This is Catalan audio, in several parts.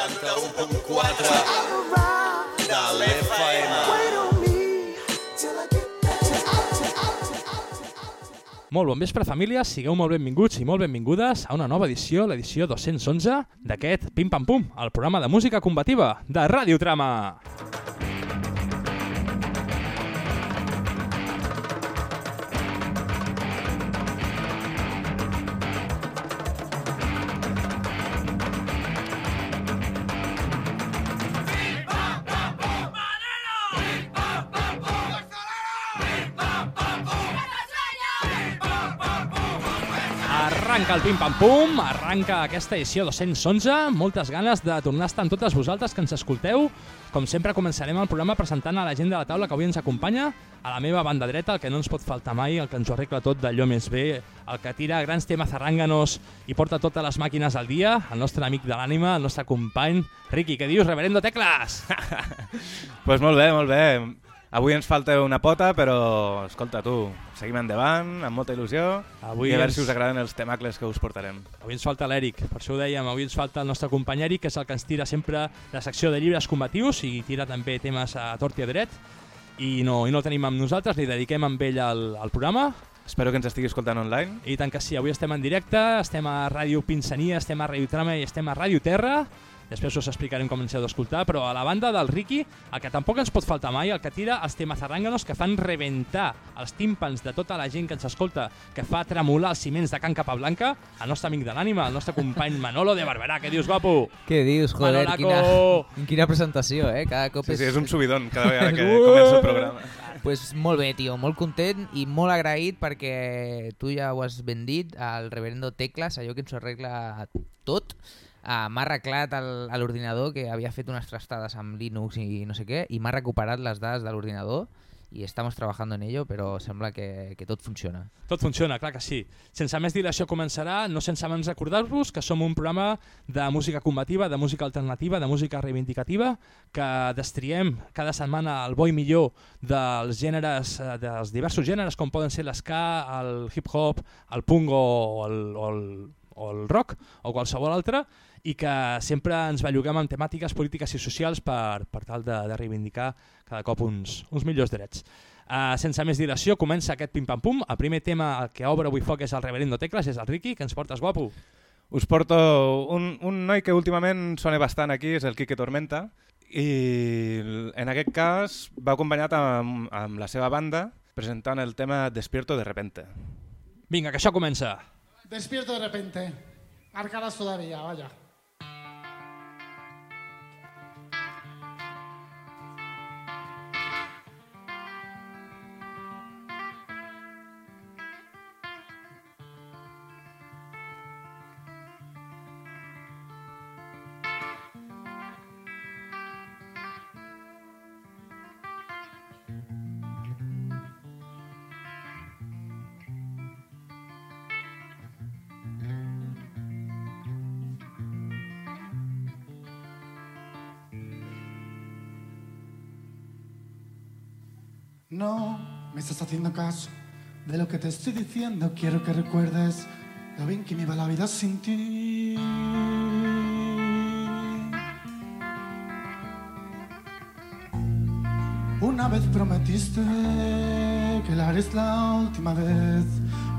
91.4 de l'FM. Molt bon vespre, famílies, sigueu molt benvinguts i molt benvingudes a una nova edició, l'edició 211 d'aquest Pim Pam Pum, el programa de música combativa de Ràdio Trama. Arranca el Pim Pam Pum, arranca aquesta edició 211, moltes ganes de tornar a estar amb totes vosaltres que ens escolteu. Com sempre començarem el programa presentant a la gent de la taula que avui ens acompanya. A la meva banda dreta, el que no ens pot faltar mai, el que ens ho arregla tot d'allò més bé, el que tira grans temes arrànganos i porta totes les màquines al dia, el nostre amic de l'ànima, el nostre company. Riqui, què dius, reverendo Tecles? pues molt bé, molt bé. Avui ens falta una pota, però escolta tu, seguim endavant, amb molta il·lusió, Avui i a veure ens- si us agraden els temacles que us portarem. Avui ens falta l'Eric, per això ho dèiem, avui ens falta el nostre company Eric, que és el que ens tira sempre la secció de llibres combatius i tira també temes a tort i a dret. I no, i no el tenim amb nosaltres, li dediquem amb ell al, al programa. Espero que ens estigui escoltant online. I tant que sí, avui estem en directe, estem a Ràdio Pinsania, estem a Ràdio Trama i estem a Ràdio Terra. Després us explicarem com ens heu d'escoltar, però a la banda del Ricky, el que tampoc ens pot faltar mai, el que tira els temes arrànganos que fan rebentar els tímpans de tota la gent que ens escolta, que fa tremolar els ciments de Can Capablanca, el nostre amic de l'ànima, el nostre company Manolo de Barberà. Què dius, guapo? Què dius, joder, Manolaco! quina, quina presentació, eh? Cada cop Sí, sí, és... és un subidon cada vegada que Uh! comença el programa. Pues molt bé, tio, molt content i molt agraït perquè tu ja ho has ben dit, el reverendo Tecles, allò que ens ho arregla tot, uh, m'ha arreglat a l'ordinador que havia fet unes trastades amb Linux i no sé què, i m'ha recuperat les dades de l'ordinador i estamos trabajando en ello, però sembla que, que tot funciona. Tot funciona, clar que sí. Sense més dilació començarà, no sense abans recordar-vos que som un programa de música combativa, de música alternativa, de música reivindicativa, que destriem cada setmana el bo i millor dels gèneres, eh, dels diversos gèneres, com poden ser l'esca, el hip-hop, el punk o el, o, el, o el rock, o qualsevol altre, i que sempre ens belluguem amb temàtiques polítiques i socials per, per tal de, de reivindicar cada cop uns, uns millors drets. Uh, sense més dilació, comença aquest pim-pam-pum. El primer tema el que obre avui foc és el reverendo Tecles, és el Ricky, que ens portes guapo. Us porto un, un noi que últimament sona bastant aquí, és el Quique Tormenta, i en aquest cas va acompanyat amb, amb la seva banda presentant el tema Despierto de repente. Vinga, que això comença. Despierto de repente. Arcadas todavía, vaya. Haciendo caso de lo que te estoy diciendo. Quiero que recuerdes lo bien que me iba la vida sin ti. Una vez prometiste que la harías la última vez.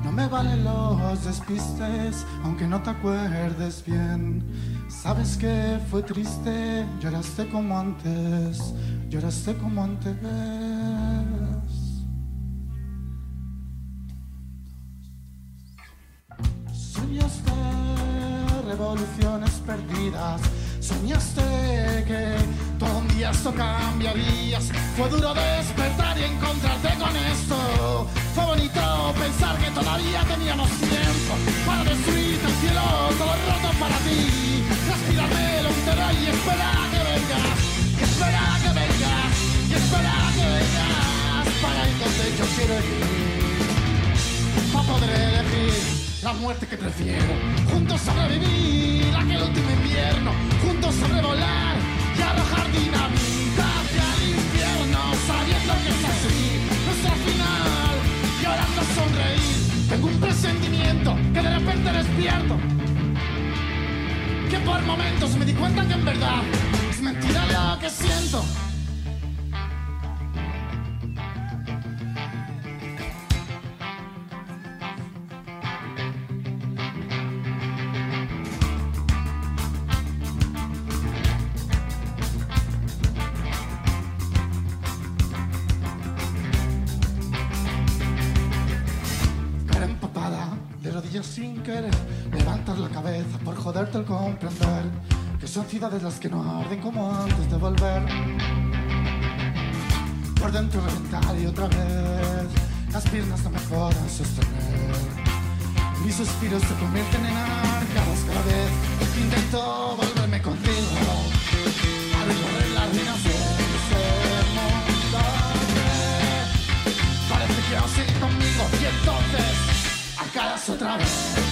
No me valen los despistes, aunque no te acuerdes bien. Sabes que fue triste, lloraste como antes, lloraste como antes. Ciudades las que no arden como antes de volver. Por dentro reventar y otra vez, las piernas no me jodan sostener. Mis suspiros se convierten en arcadas cada vez que intento volverme contigo. A recorrer las ruinas. Parece que vas a ir conmigo y entonces arcadas otra vez.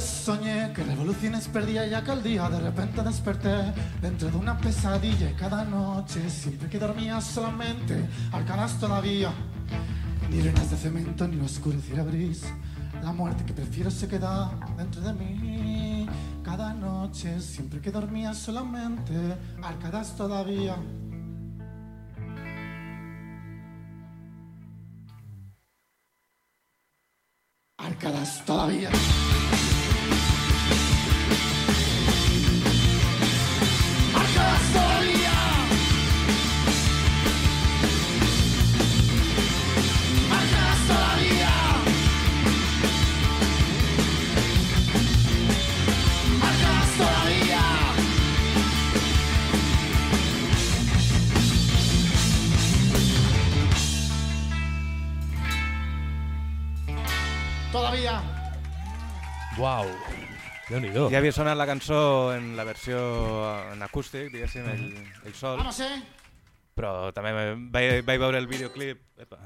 Soñé que revoluciones perdía y aquel día de repente desperté dentro de una pesadilla y cada noche siempre que dormía solamente arcadas todavía. Ni arenas de cemento ni oscureciera gris. La muerte que prefiero se queda dentro de mí. Cada noche siempre que dormía solamente arcadas todavía. Arcadas todavía. Déu-n'hi-do. Ja havia sonat la cançó en la versió en acústic, diguéssim, el, el sol, Vamos, eh. però també vaig, vaig veure el videoclip epa,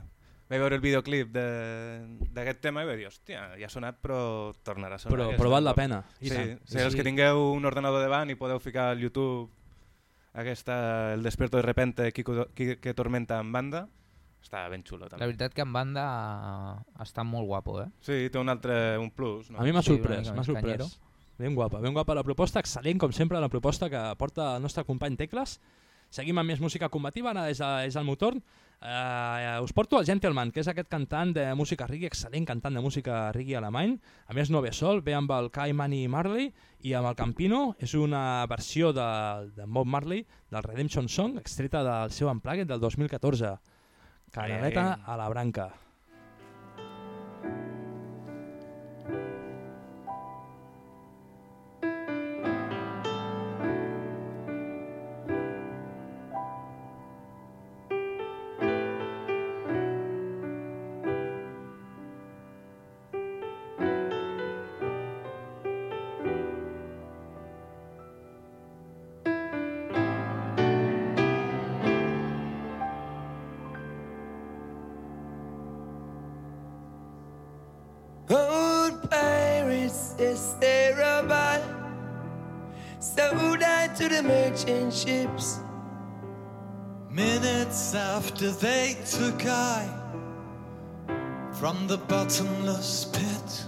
vaig veure el videoclip de- d'aquest tema i vaig dir, hòstia, ja ha sonat però tornarà a sonar. Però, però val la cop." pena. I Sí, tant. sí, els que tingueu un ordenador davant i podeu ficar al YouTube aquesta, el Desperto de repente, Kiko, que Tormenta en banda, està ben xulo La també. veritat que en banda està molt guapo, eh? Sí, té un altre, un plus. No? A mi m'ha Sí, sorprès, mica m'ha sorprès. canyero. Ben guapa, ben guapa la proposta, excel·lent com sempre la proposta que porta el nostre company Tecles. Seguim amb més música combativa, ara és, és el motor. Uh, us porto el Gentleman, que és aquest cantant de música reggae, excel·lent cantant de música reggae alemany. A més no ve sol, ve amb el Kai Mani Marley i amb el Campino. És una versió de, de Bob Marley del Redemption Song, extreta del seu Unplugged del 2014. Canaleta a la branca. Pirates, yes, they're about sold out to the merchant ships. Minutes after they took I from the bottomless pit.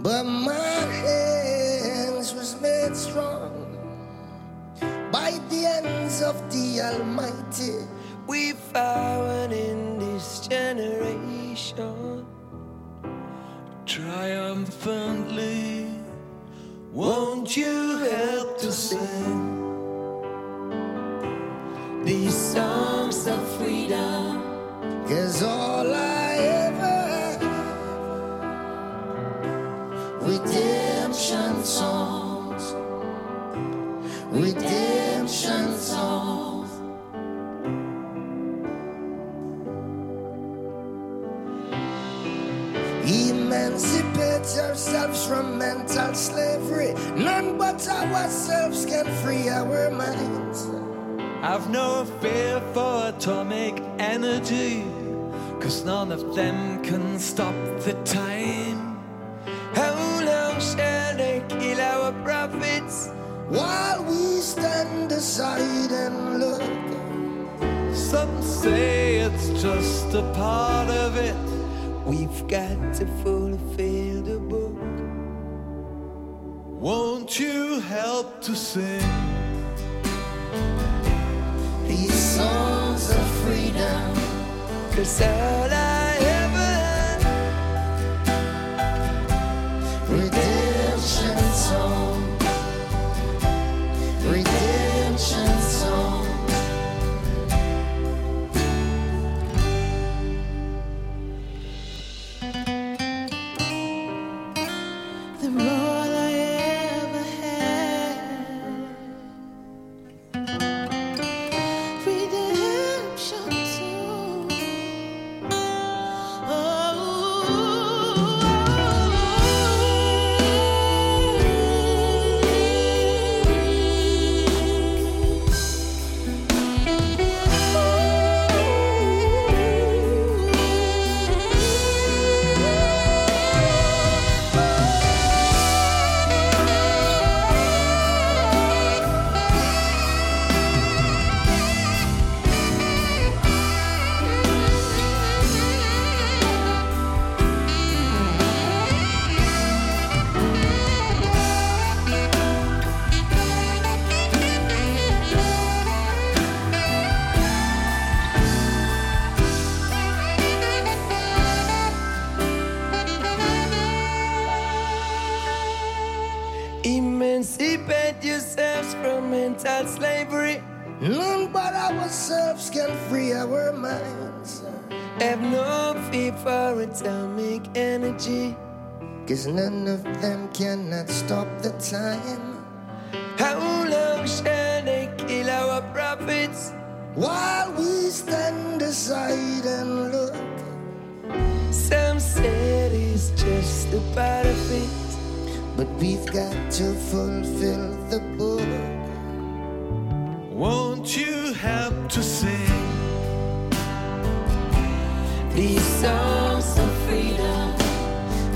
But my hands was made strong by the hands of the Almighty. We found in this generation Triumphantly, won't you help to sing these songs of freedom. Cause all I ever redemption songs, Emancipate ourselves from mental slavery. None None but ourselves can free our minds. I've no fear for atomic energy, cause none of them can stop the time. How long shall they kill our prophets? While we stand aside and look, Some say it's just a part of it. We've got to fulfill. Won't you help to sing? these songs of freedom. Cause all I from slavery. None but ourselves can free our minds. Have no fear for atomic energy. Cause none of them cannot stop the time. How long shall they kill our prophets? While we stand aside and look, Some said it's just a part of it. but we've got to fulfill the book. Won't you help to sing? These songs of freedom.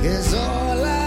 Is all I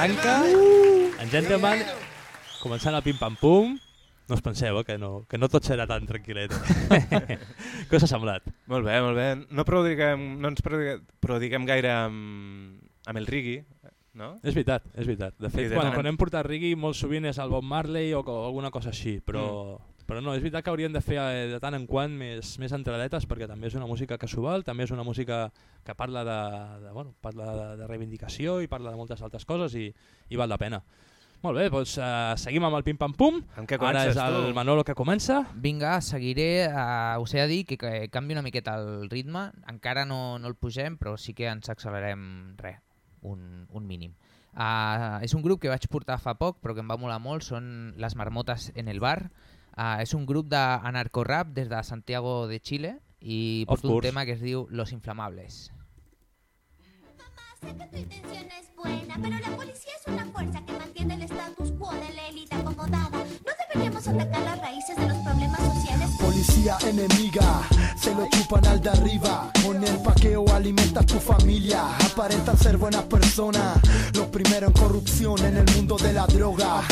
branca, en gentleman, començant el pim-pam-pum, no us penseu eh, que, no, que no tot serà tan tranquil·let. Què us ha semblat? Molt bé, molt bé. No, prodiguem, no ens prodiguem, gaire amb, amb el rigui, no? És veritat, és veritat. De fet, de quan, quan hem portat reggae molt sovint és el Bob Marley o, co- alguna cosa així, però, mm. Però no, és veritat que hauríem de fer eh, de tant en quant més, més entradetes perquè també és una música val, també és una música que parla de, de, bueno, parla de, de reivindicació i parla de moltes altres coses i, i val la pena. Molt bé, doncs uh, seguim amb el pim-pam-pum. Amb què Ara és el tu? Manolo que comença. Vinga, seguiré, uh, us he de dir que, que canvi una miqueta el ritme, encara no, no el pugem, però sí que ens accelerem res, un, un mínim. Uh, és un grup que vaig portar fa poc, però que em va molar molt, són Les Marmotas en el Bar. Uh, és un grup d'anarcorrap des de Santiago de Chile i Of porto un tema que es diu Los Inflamables. Sé que tu intención es buena, pero la policía es una fuerza que mantiene el status quo de la élite acomodada. No deberíamos atacar las raíces de los problemas sociales. Policía enemiga, lo chupan al de arriba. Con el paqueo alimentas tu familia. Aparentan ser buenas personas, lo primero en corrupción en el mundo de la droga.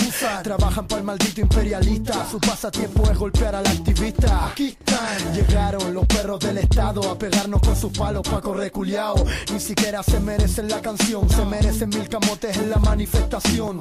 Trabajan para el maldito imperialista. Su pasatiempo es golpear al activista. Aquí están. Llegaron los perros del Estado a pegarnos con sus palos pa' correr. Ni siquiera se merecen la canción, se merecen mil camotes en la manifestación.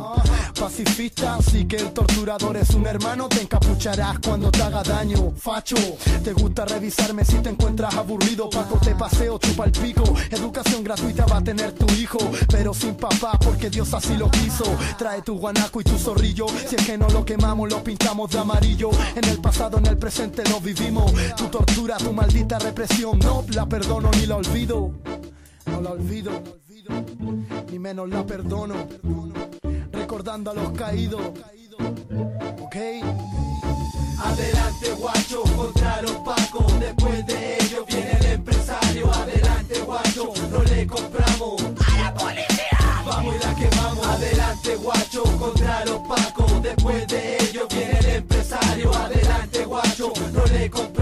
Pacifista, así que el torturador es un hermano, te encapucharás cuando te haga daño. Facho, te gusta revisarme si te encuentras aburrido. Paco, te paseo, chupa el pico. Educación gratuita va a tener tu hijo, pero sin papá porque Dios así lo quiso. Trae tu guanaco y tu zorrillo. Si es que no lo quemamos, lo pintamos de amarillo. En el pasado, en el presente lo vivimos. Tu tortura, tu maldita represión, no la perdono ni la olvido. No la olvido, ni menos la perdono. Recordando a los caídos. ¿Ok? Adelante guacho contra los pacos. Después de ello viene el empresario. Adelante guacho, no le compramos. A la policía. Vamos y la quemamos. Adelante guacho contra los pacos. Después de ello viene el empresario. Adelante guacho, no le compramos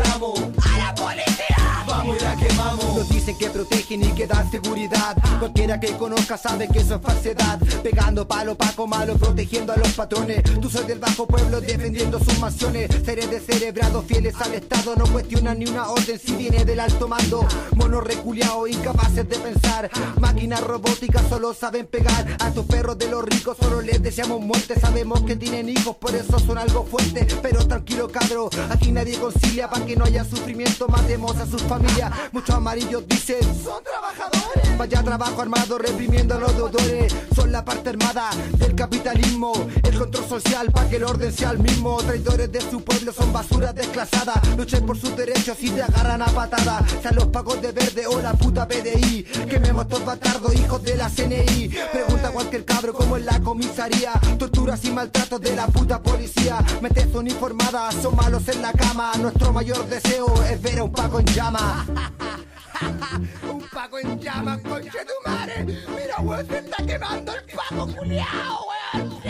que protegen y que dan seguridad. Cualquiera que conozca sabe que eso es falsedad. Pegando palo, paco malo, protegiendo a los patrones. Tú soy del bajo pueblo defendiendo sus mansiones. Seres descerebrados, fieles al Estado. No cuestionan ni una orden si viene del alto mando. Monos reculeados, incapaces de pensar. Máquinas robóticas solo saben pegar. A tus perros de los ricos solo les deseamos muerte. Sabemos que tienen hijos, por eso son algo fuerte. Pero tranquilo, cabro. Aquí nadie concilia para que no haya sufrimiento. Matemos a sus familias. Muchos amarillos Son trabajadores. Vaya trabajo armado reprimiendo a los deudores. Son la parte armada del capitalismo. El control social para que el orden sea el mismo. Traidores de su pueblo son basura desclasada. Luchen por sus derechos y te agarran a patada. Sean los pagos de verde o la puta PDI. Quememos estos bastardos, hijos de la CNI. Pregunta a cualquier cabro como en la comisaría. Torturas y maltratos de la puta policía. Metes uniformada, son malos en la cama. Nuestro mayor deseo es ver a un Paco en llama. un Paco en llamas, conche tu madre. Mira, weón, se está quemando el Paco, culiao, weón.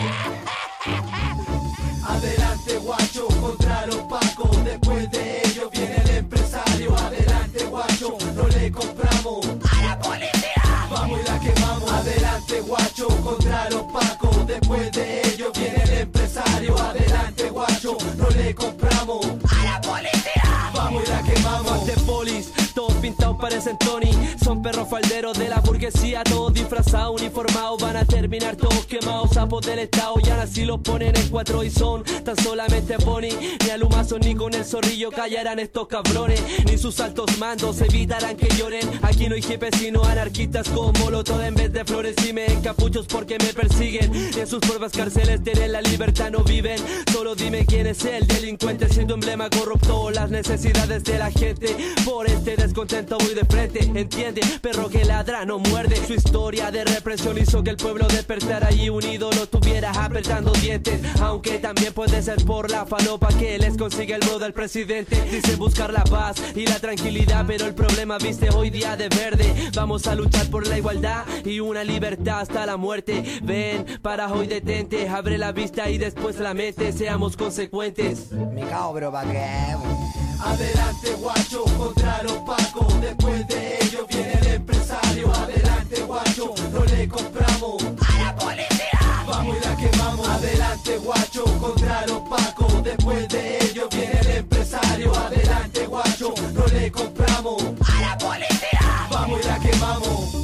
Adelante guacho contra los pacos. Después de ello viene el empresario. Adelante guacho, no le compramos. A la policía. Vamos y la quemamos. Adelante guacho contra los pacos. Después de ello viene el empresario. Adelante guacho, no le compramos. A la policía. Vamos y la quemamos. De polis, todos pintados parecen Tony. Son perros falderos de la burguesía, todos disfrazados, uniformados. Van a terminar todos quemados, sapos del estado. Y ahora sí los ponen en cuatro y son tan solamente Bonnie. Ni al humazo ni con el zorrillo callarán estos cabrones. Ni sus altos mandos evitarán que lloren. Aquí no hay jefes sino anarquistas con molotov en vez de flores. Y me encapuchos porque me persiguen. En sus pruebas cárceles tienen la libertad, no viven. Solo dime quién es el delincuente, siendo emblema corrupto. Las necesidades de la gente. Por este descontento voy de frente. Entiende, perro que ladra no muerde. Su historia de represión hizo que el pueblo despertara y unido lo tuviera apretando dientes. Aunque también puede ser por la falopa que les consigue el bro del presidente. Dice buscar la paz y la tranquilidad, pero el problema viste hoy día de verde. Vamos a luchar por la igualdad y una libertad hasta la muerte. Ven, para hoy detente, abre la vista y después la mente. Seamos consecuentes. Me cago, bro, pa' que. Adelante guacho contra los pacos Después de ello viene el empresario Adelante guacho, no le compramos A la policía Vamos y la quemamos Adelante guacho contra los pacos Después de ello viene el empresario Adelante guacho, no le compramos A la policía Vamos y la quemamos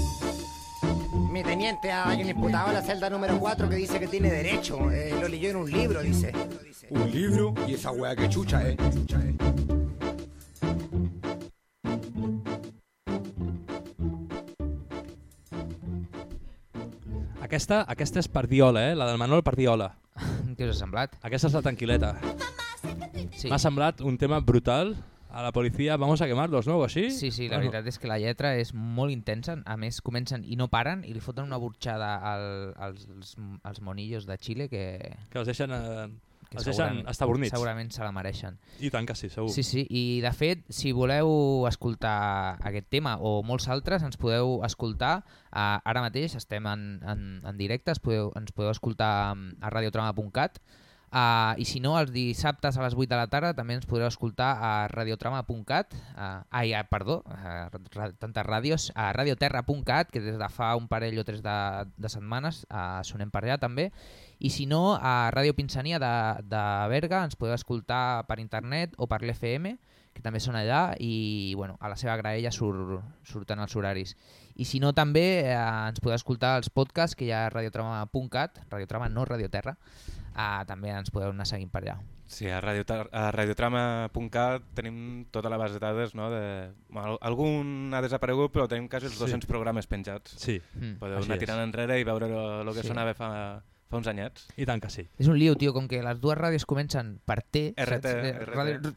Mi teniente, hay un imputado en la celda número 4 que dice que tiene derecho. Eh, lo leyó en un libro, dice. ¿Un libro? Y esa wea que chucha, eh. Chucha, eh. Aquesta, aquesta és Pardiola, eh? la del Manol Pardiola. Què us ha semblat? Aquesta és la tranquil·leta. Sí. M'ha semblat un tema brutal. A la policia vamos a quemarlos, no? O així? Sí, sí, la veritat és que la lletra és molt intensa, a més comencen i no paren i li foten una burxada al, als, als monillos de Xile que, Que els deixen, eh, que els deixen estabornits. Segurament se la mereixen. I tant que sí, segur. Sí, sí, i de fet, si voleu escoltar aquest tema o molts altres, ens podeu escoltar, uh, ara mateix estem en, en, en directe, es podeu, ens podeu escoltar mm, a radiotrama.cat, Uh, I si no, els dissabtes a les 8 de la tarda també ens podreu escoltar a radiotrama.cat, uh, ai, perdó, uh, ra tantes ràdios, a radioterra.cat, que des de fa un parell o tres de, de setmanes uh, sonem per allà també, i si no, a Ràdio Pinsania de, de Berga ens podeu escoltar per internet o per l'FM, que també són allà, i bueno, a la seva graella sur, surten els horaris. I si no, també eh, ens podeu escoltar els podcasts que hi ha a radiotrama.cat, radiotrama no radioterra, uh, també ens podeu anar seguint per allà. Sí, a, Radio, a radiotrama.cat tenim tota la base de dades, no? De, bueno, algun ha desaparegut, però tenim quasi els 200 Sí. programes penjats. Sí, Mm. Podeu així anar és. tirant enrere i veure el que Sí. sonava fa, fa uns anyets. I tant que sí. És un lío, tio, com que les dues ràdios comencen per T, RT? Eh, RT. Ràdio...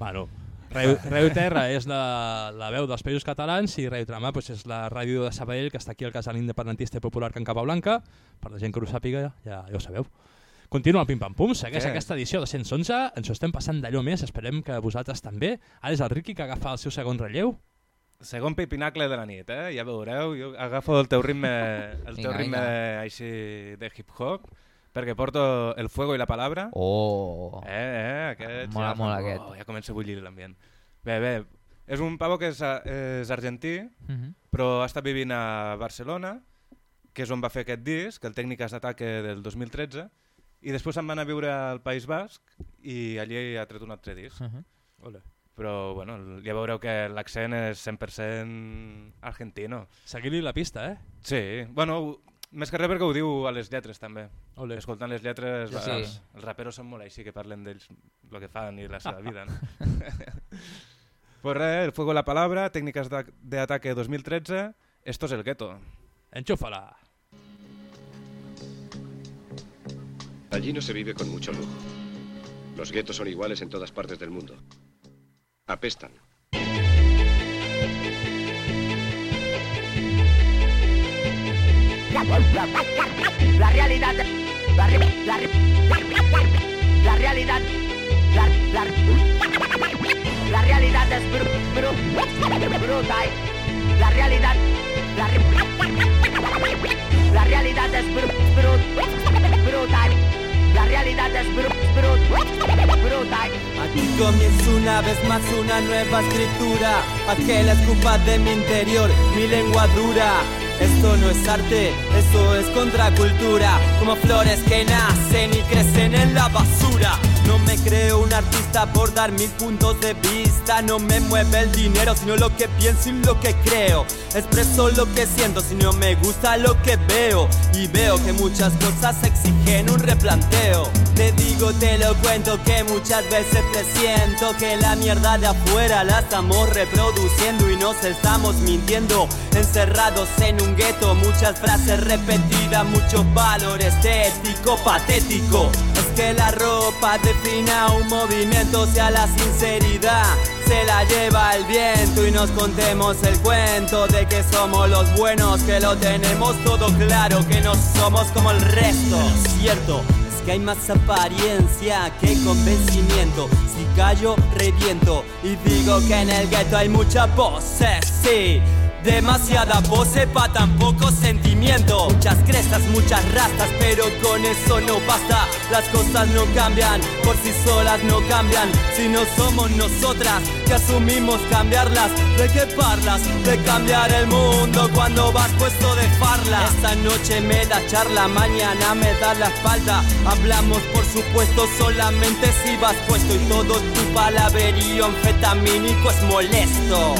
Bueno, Ràdio, Ràdio Terra és la, la veu dels països catalans i Ràdio Trama pues, és la ràdio de Sabadell que està aquí al casal independentista i popular Can Capablanca. Per la gent que ho sàpiga, ja, ja ho sabeu. Continua el pim-pam-pum, segueix Què? aquesta edició de 111, ens ho estem passant d'allò més, esperem que vosaltres també. Ara és el Riqui que agafa el seu segon relleu. Segon pipinacle de la nit, eh? ja veureu. Jo agafo el teu ritme, el teu Vinga, ritme vinga. així de hip-hop, perquè porto el fuego i la palabra. Oh! Eh, eh, aquest Mola ja, molt oh, aquest. ja comença a bullir l'ambient. Bé, bé, és un pavo que és, és argentí, Mhm. però ha estat vivint a Barcelona, que és on va fer aquest disc, el Tècniques d'Ataque del 2013, i després se'n va anar a viure al País Basc i allí ha tret un altre disc. Mhm. Ole. Però bueno, ja veureu que l'accent és 100% argentino. Seguir-li la pista, eh? Sí, bueno, més que res perquè ho diu a les lletres també. Ole. Escoltant les lletres, Sí. sí. els, els raperos són molt així, que parlen d'ells, el que fan i la seva vida. No? pues res, el fuego la palabra, técnicas de, de ataque 2013, esto es el gueto. Enxúfala. Allí no se vive con mucho lujo. Los guetos son iguales en todas partes del mundo. Apestan. La realidad. La, re- la, la realidad. La, la, realidad es brutal. La realidad. La, la realidad es. La realidad brutal. Aquí comienza una vez más una nueva escritura Pa' que la escupa de mi interior, mi lengua dura Esto no es arte, eso es contracultura. Como flores que nacen y crecen en la basura. No me creo un artista por dar mis puntos de vista. No me mueve el dinero, sino lo que pienso y lo que creo. Expreso lo que siento, si no me gusta lo que veo. Y veo que muchas cosas exigen un replanteo. Te digo, te lo cuento que muchas veces presiento Que la mierda de afuera la estamos reproduciendo Y nos estamos mintiendo. Encerrados en un gueto Muchas frases repetidas, mucho valor estético, patético Es que la ropa defina un movimiento sea la sinceridad se la lleva el viento y nos contemos el cuento de que somos los buenos, que lo tenemos todo claro, que no somos como el resto. Cierto, es que hay más apariencia que convencimiento. Si callo, reviento y digo que en el gueto hay mucha pose, sí. Demasiada pose pa' tan poco sentimiento Muchas crestas, muchas rastas, pero con eso no basta. Las cosas no cambian, por sí solas no cambian. Si no somos nosotras que asumimos cambiarlas ¿De qué parlas? De cambiar el mundo cuando vas puesto de farla. Esta noche me da charla, mañana me da la espalda. Hablamos por supuesto solamente si vas puesto Y todo tu palabrerío anfetamínico es molesto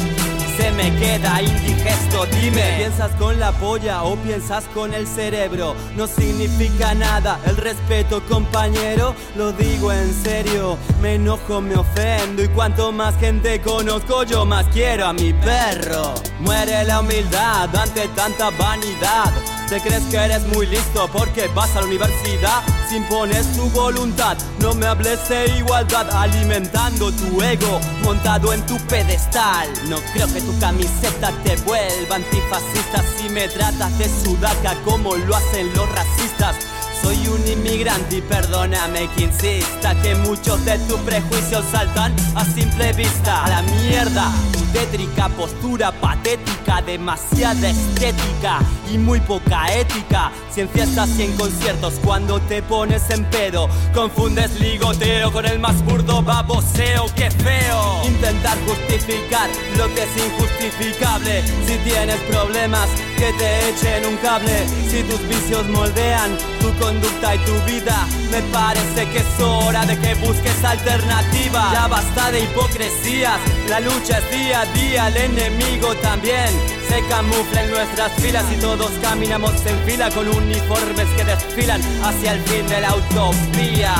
se me queda indigesto, dime. ¿Piensas con la polla o piensas con el cerebro? No significa nada el respeto compañero. Lo digo en serio, me enojo, me ofendo. Y cuanto más gente conozco yo más quiero a mi perro. Muere la humildad ante tanta vanidad ¿Te crees que eres muy listo porque vas a la universidad? Si impones tu voluntad, no me hables de igualdad Alimentando tu ego, montado en tu pedestal No creo que tu camiseta te vuelva antifascista Si me tratas de sudaca como lo hacen los racistas soy un inmigrante y perdóname que insista que muchos de tus prejuicios saltan a simple vista. A la mierda, tu tétrica postura patética, demasiada estética y muy poca ética. Si en fiestas y en conciertos cuando te pones en pedo, confundes ligoteo con el más burdo baboseo, que feo. Intentar justificar lo que es injustificable. Si tienes problemas, que te echen un cable. Si tus vicios moldean tu conducta y tu vida, me parece que es hora de que busques alternativa. Ya basta de hipocresías, la lucha es día a día, el enemigo también. Se camufla en nuestras filas y todos caminamos en fila con uniformes que desfilan hacia el fin de la utopía.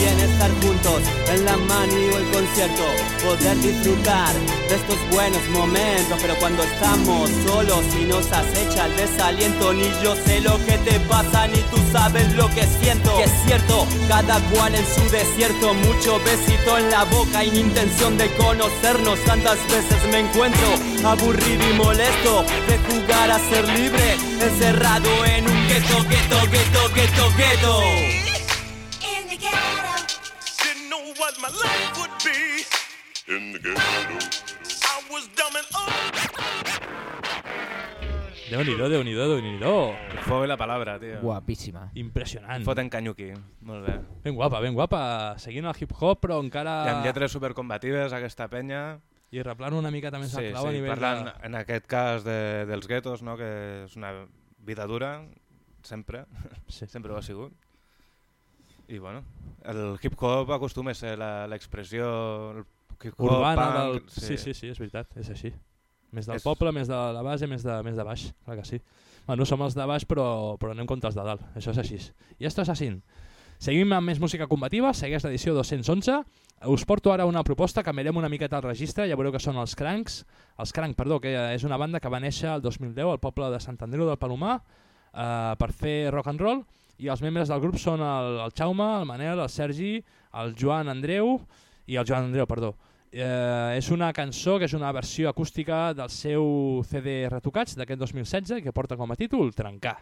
Bien estar juntos en la mani o el concierto, poder disfrutar de estos buenos momentos, pero cuando estamos solos y nos acecha el desaliento, ni yo sé lo que te pasa, ni tú sabes lo que siento. Es cierto, cada cual en su desierto, mucho besito en la boca y intención de conocernos. Tantas veces me encuentro aburrido y molesto de jugar a ser libre, encerrado en un gueto, gueto, gueto, gueto, gueto. What my life would be in the ghetto. I was dumb and Déu-n'hi-do, Déu-n'hi-do, Déu-n'hi-do. Fue la palabra, tio. Guapíssima. Impressionant. Foten canyuqui. Molt bé. Ben guapa, ben guapa. Seguint el hip-hop, però encara... I amb lletres supercombatives, aquesta penya. I replant una mica també Sí, clau a sí, nivell parlant, de... en aquest cas, de, dels guetos, no? que és una vida dura, sempre, Sí. sempre ho ha sigut. I bueno, el hip-hop acostuma a ser la- l'expressió urbana punk, del... Sí. sí, sí, és veritat, és així. Més del És- poble, més de la base, més de, més de baix, clar que sí. Bueno, som els de baix, però, però anem contra els de dalt, això és així. I esto és així. Seguim amb més música combativa, segueix l'edició 211. Us porto ara una proposta, canviarem una miqueta el registre, ja veureu que són els Cranks. Els Crank, perdó, que és una banda que va néixer el 2010 al poble de Sant Andreu del Palomar eh, per fer rock and roll i els membres del grup són el, el Jaume, el Manel, el Sergi, el Joan Andreu i el Joan Andreu, perdó. Eh, és una cançó que és una versió acústica del seu CD Retocats d'aquest 2016 que porta com a títol Trencar.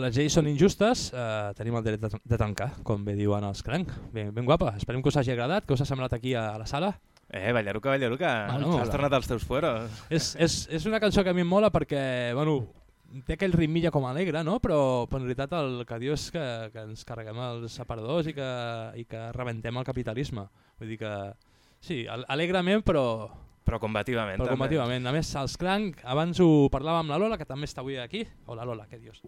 Les lleis són injustes, eh, tenim el dret de, de tancar, com bé diuen els cranc. Ben, ben guapa, esperem que us hagi agradat, que us ha semblat aquí a, a la sala. Eh, Ballaruca, Ballaruca, Bueno, has la- tornat als teus fueros. És, és, és una cançó que a mi em mola perquè, bueno, té aquell ritmilla com alegre, no? però, però en realitat el que diu és que, que ens carreguem els separadors i que, i que rebentem el capitalisme. Vull dir que, sí, al- alegrement, però, Però combativament. però també. combativament. A més, els cranc, abans ho parlàvem amb la Lola, que també està avui aquí. Hola Lola, què dius?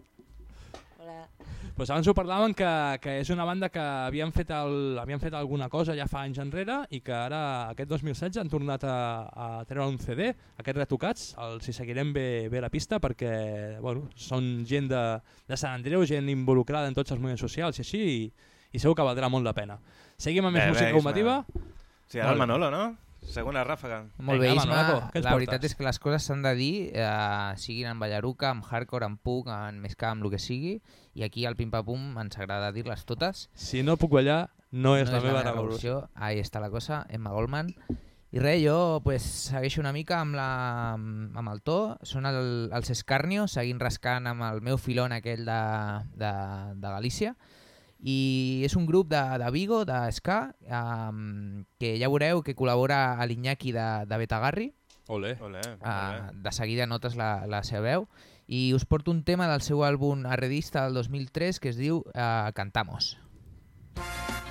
Hola. Pues abans ho parlàvem que, que és una banda que havien fet, el, havien fet alguna cosa ja fa anys enrere i que ara aquest 2016 han tornat a, a treure un CD, aquests retocats, els hi seguirem bé, bé la pista perquè bueno, són gent de, de Sant Andreu, gent involucrada en tots els moviments socials i així, i, i segur que valdrà molt la pena. Seguim amb més Bé, música combativa. Sí, ara el. Manolo, no? Segona ràfaga. Molt bé, Isma. La veritat és que les coses s'han de dir, eh, siguin en ballaruca, amb hardcore, amb punk, en més que amb el que sigui, i aquí al Pim Pam Pum ens agrada dir-les totes. Si no puc ballar, no és la meva revolució. Ahí està la cosa, Emma Goldman. I res, jo pues, segueixo una mica amb, la, amb el to. Són el, els Escarnio, seguint rascant amb el meu filón aquell de, de, de Galícia. I és un grup de, de Vigo, de Ska, um, que ja veureu que col·labora a l'Iñaki de, de Betagarri. Olé. Olé, Uh, de seguida notes la, la seva veu. I us porto un tema del seu àlbum Arredista del 2003 que es diu uh, Cantamos. Cantamos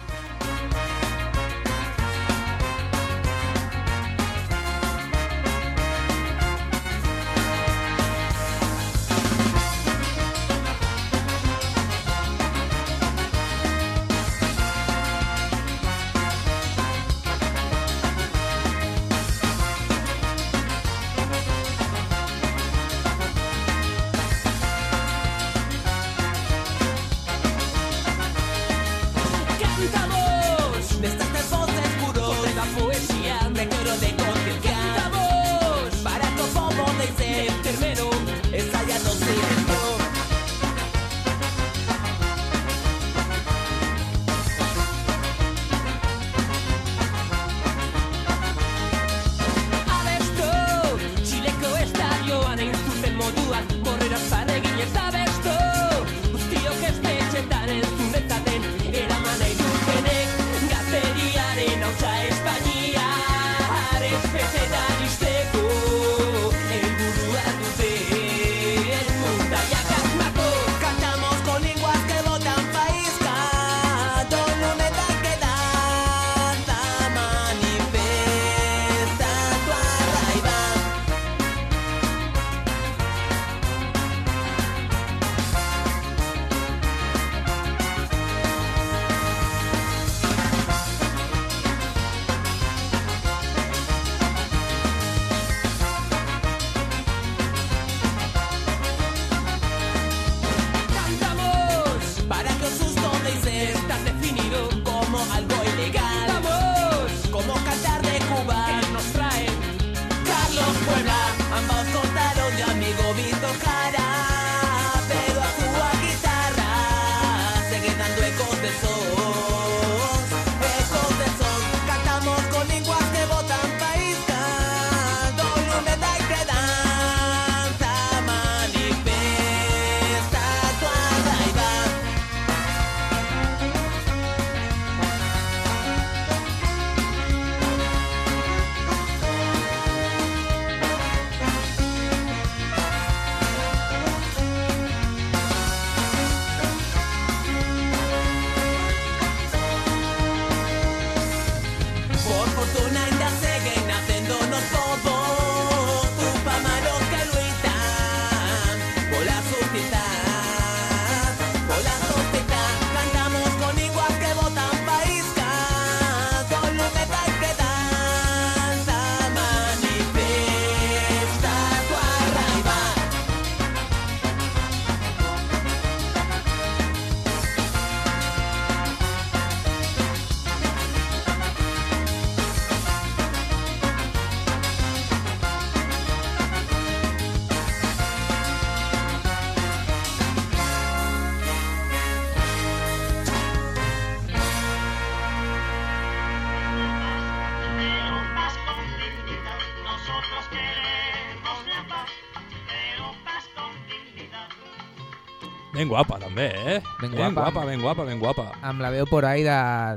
Ben guapa, també, eh? Ben ben guapa. guapa, ben guapa, ben guapa. Amb la veu por ahí de,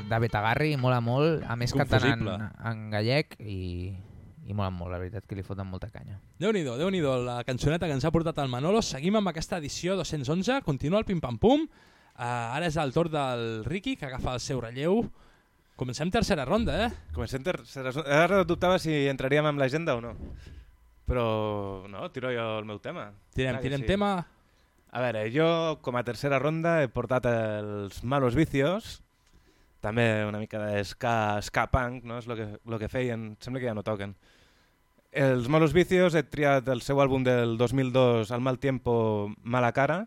de Betagarri, mola molt. A més cantant en, en gallec i, i mola molt, la veritat, que li foten molta canya. Déu-n'hi-do, déu nhi déu la cançoneta que ens ha portat el Manolo. Seguim amb aquesta edició 211, continua el pim-pam-pum. Uh, ara és el torn del Ricky, que agafa el seu relleu. Comencem tercera ronda, eh? Comencem tercera... Ara dubtava si entraríem amb l'agenda o no. Però no, tiro jo el meu tema. Tirem, Clar tirem sí. tema. A veure, jo com a tercera ronda he portat els Malos Vicios, també una mica de ska, ska punk, no? és el que, lo que feien, sembla que ja no toquen. Els Malos Vicios he triat el seu àlbum del 2002, Al mal tiempo, mala cara,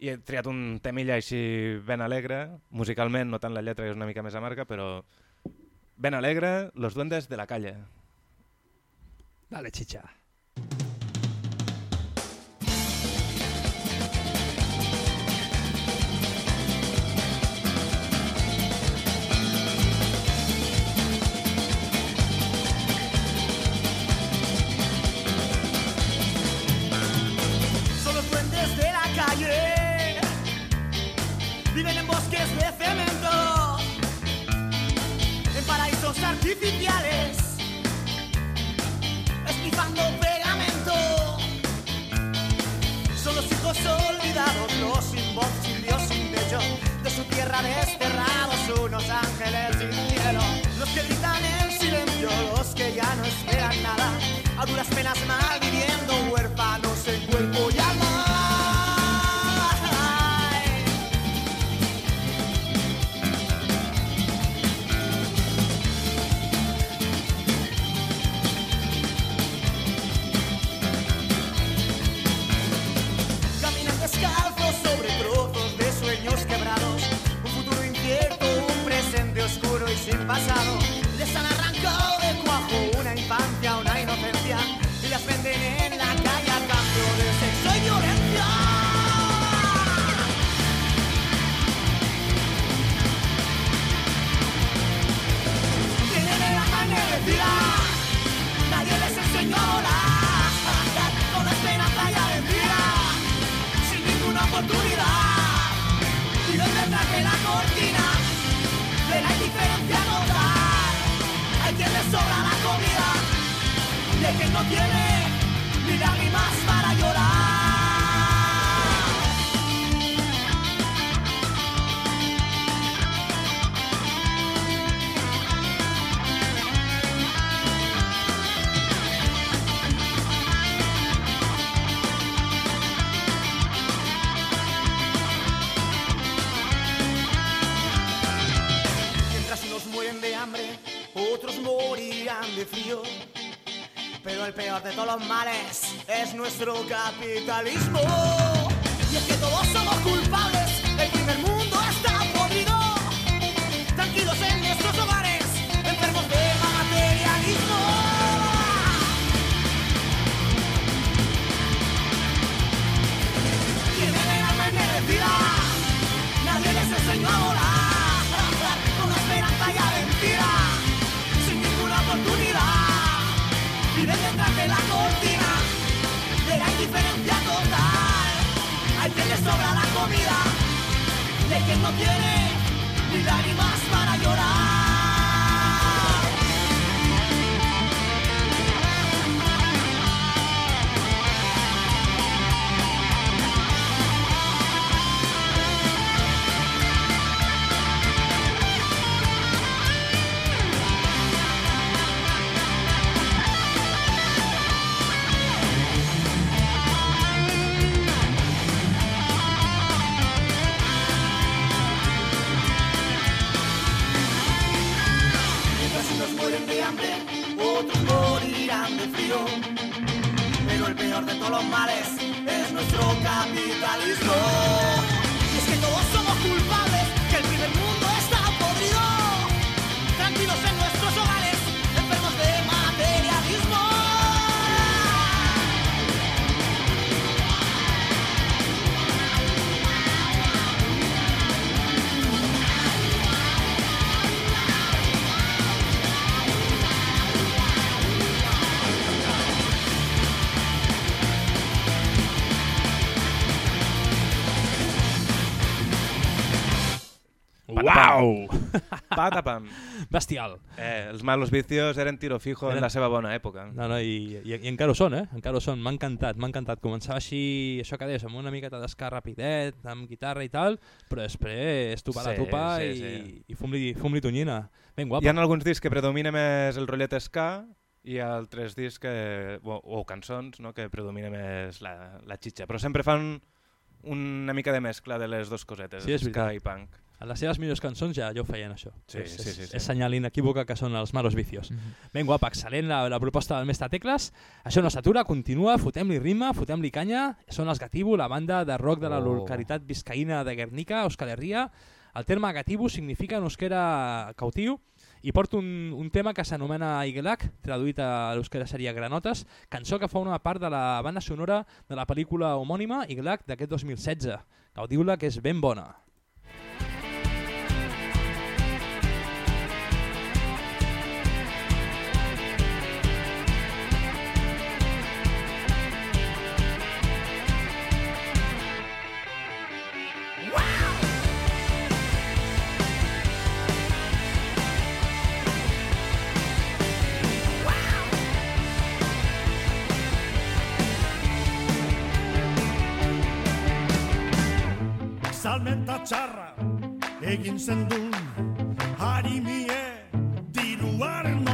i he triat un temilla així ben alegre, musicalment, no tant la lletra, que és una mica més amarga, però ben alegre, Los duendes de la calle. Dale, chicha. Artificiales. Esnifando pegamento. Son los hijos olvidados, los sin voz, sin sin techo. De su tierra desterrados, unos ángeles sin cielo. Los que gritan en silencio, los que ya no esperan nada. A duras penas mal nuestro capitalismo. Y es que todos somos culpables, Yeah. Patapam. Bestial. Eh, els malos vicios eren tiro fijo en Eren- la seva bona època. No, no, i, i, i encara ho són, eh? Encara ho són. M'ha encantat, m'ha encantat. Començava així, això que deies, amb una miqueta d'escar rapidet, amb guitarra i tal, però després tupa la Sí, tupa sí, i, sí. i fum-li fum tonyina. Ben guapa. Hi ha alguns discs que predomina més el rotllet ska i altres discs que, o, o cançons no, que predomina més la, la xitxa, però sempre fan una mica de mescla de les dues cosetes, Sí, ska i punk. A les seves millors cançons ja, ja ho feien, això. Sí, és, sí, és, sí, sí. és senyal inequívoca que són els malos vicios. Mm -hmm. Ben guapa, excel·lent la, la proposta del mestre Tecles. Això no s'atura, continua, fotem-li rima, fotem-li canya. Són els Gatibu, la banda de rock de la Oh. localitat viscaïna de Guernica, Euskal Herria. El terme Gatibu significa en euskera cautiu i porta un, un tema que s'anomena Igelak, traduït a l'euskera seria Granotes, cançó que fa una part de la banda sonora de la pel·lícula homònima Igelak d'aquest 2016. Gaudiu-la, que és ben bona. Salmenta txarra egin zendun Harimie diruaren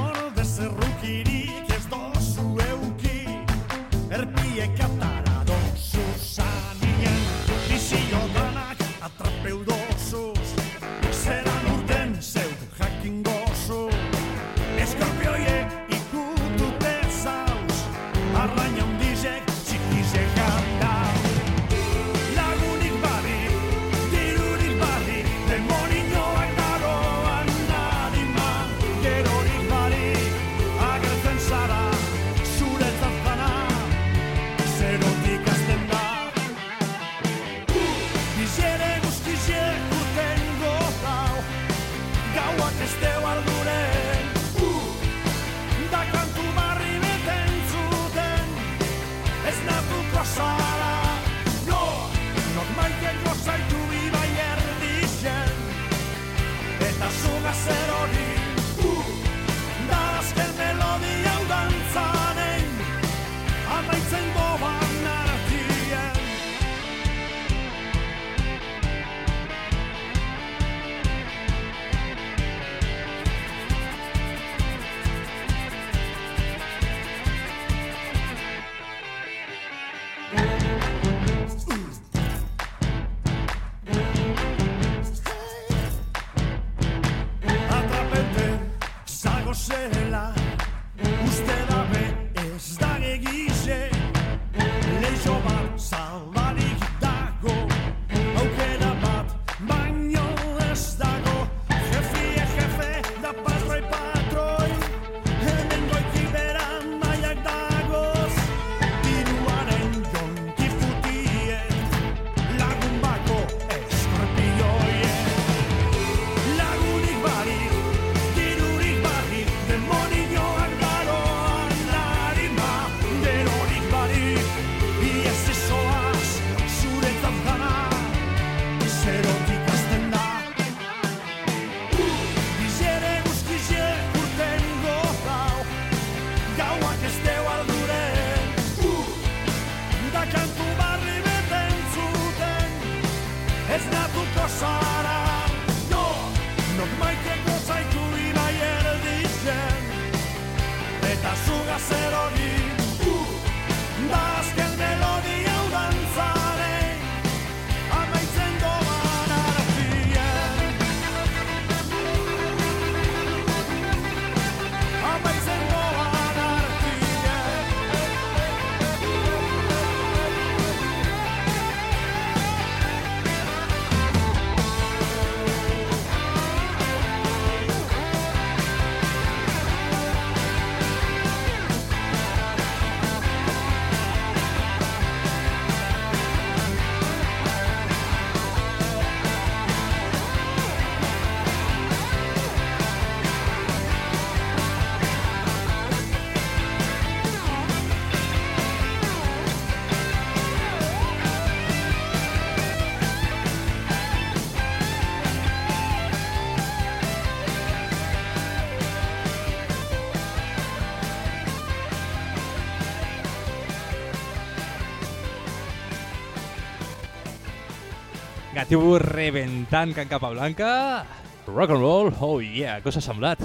Gatibu reventant Can Capablanca. Rock and roll, oh yeah, què us ha semblat?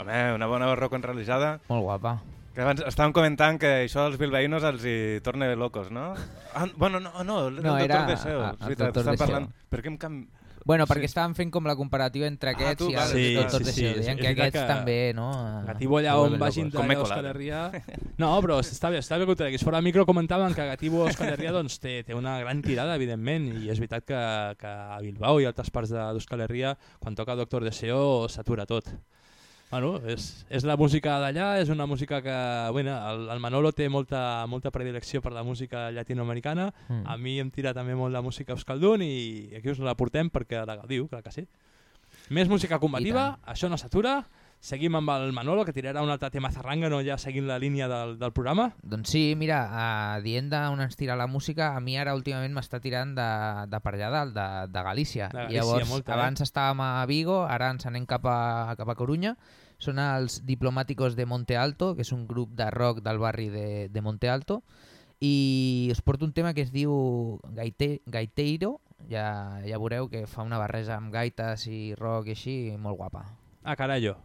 Home, una bona rock and rollejada. Molt guapa. Que abans estàvem comentant que això als bilbaïnos els hi torna locos, no? Ah, bueno, no, no, el No, doctor era Deseo, a- veritat, Doctor estan Deseo. parlant... Per què em cam... Bueno, perquè Sí. estàvem fent com la comparativa entre Ah, aquests tu, i els Sí, doctors sí, de sí, Deien és que aquests que també, no? Gatibu allà on vagin de colat. Herria... No, però està bé, està bé que ho treguis. Fora de micro comentaven que Gatibu a Euskal Herria doncs, té, té una gran tirada, evidentment, i és veritat que, que a Bilbao i altres parts de- d'Euskal Herria, quan toca Doctor Deseo, s'atura tot. Bueno, és, és la música d'allà, és una música que... Bueno, el, el Manolo té molta, molta predilecció per la música llatinoamericana, Mm. a mi em tira també molt la música euskaldun i aquí us la portem perquè la gaudiu, clar que sí. Més música combativa, això no s'atura. Seguim amb el Manolo, que tirarà un altre tema zarranga, no ja seguint la línia del, del programa. Doncs sí, mira, uh, dient d'on ens tira la música, a mi ara últimament m'està tirant de, de per allà dalt, de, de Galícia. De Galícia, Llavors, molta, eh? abans estàvem a Vigo, ara ens anem cap a, cap a Corunya. Són els Diplomáticos de Monte Alto, que és un grup de rock del barri de, de Monte Alto. I us porto un tema que es diu Gaite, Gaiteiro. Ja, ja veureu que fa una barreja amb gaites i rock i així, molt guapa. Ah, carallo.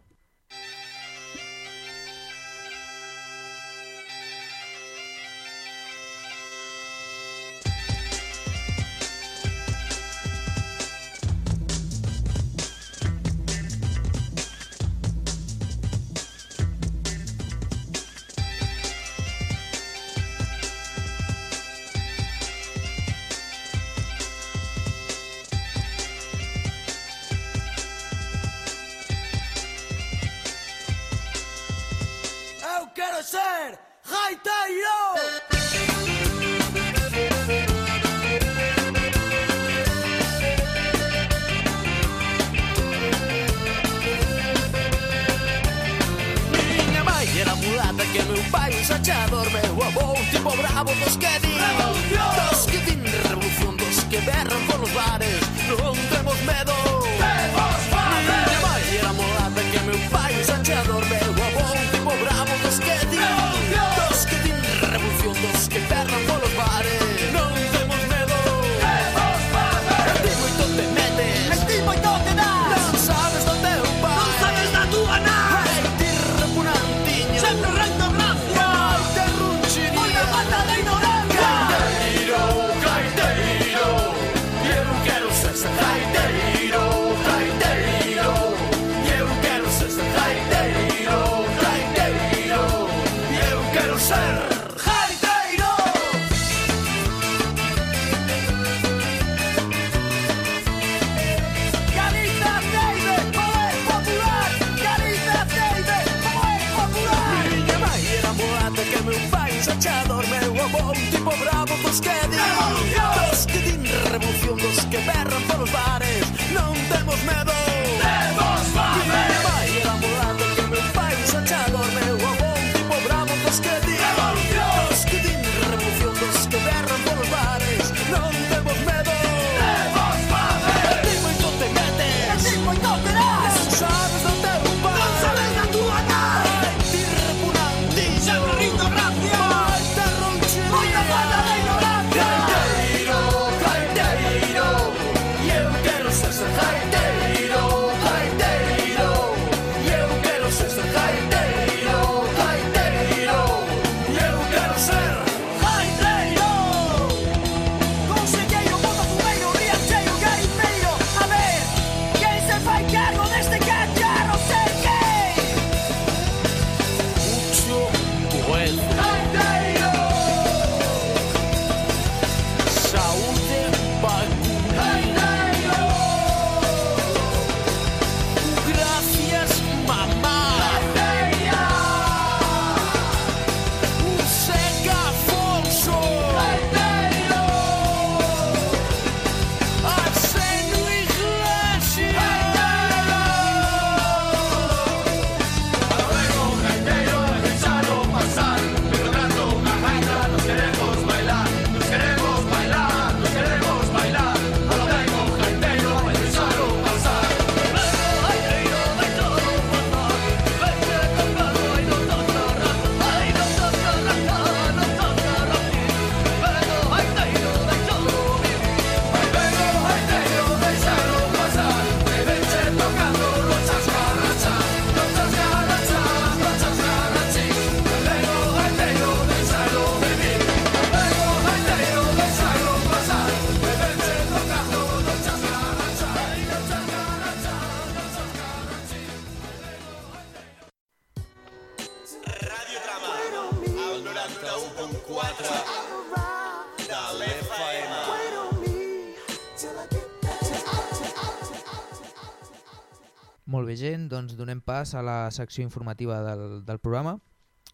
Pas a la secció informativa del, del programa.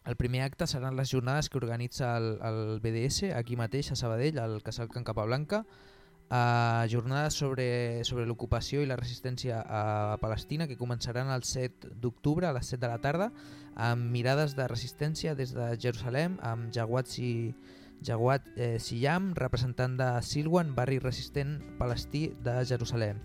El primer acte seran les jornades que organitza el, el BDS aquí mateix a Sabadell, al Casal Can Capablanca, a jornades sobre, sobre l'ocupació i la resistència a Palestina que començaran el 7 d'octubre a les 7 de la tarda amb mirades de resistència des de Jerusalem amb Jawad, si, Jawad eh, Siyam, representant de Silwan, barri resistent palestí de Jerusalem.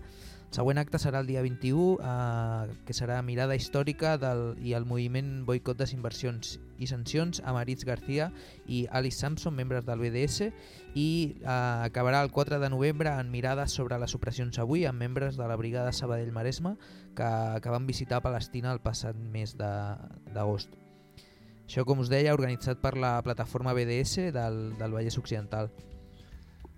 El següent acte serà el dia 21, eh, que serà mirada històrica del, i el moviment boicot desinversions i sancions amb Aritz García i Alice Sampson, membres del BDS, i eh, acabarà el 4 de novembre en mirades sobre les opressions avui amb membres de la brigada Sabadell Maresma que, que van visitar Palestina el passat mes d'agost. Això, com us deia, organitzat per la plataforma BDS del, del Vallès Occidental.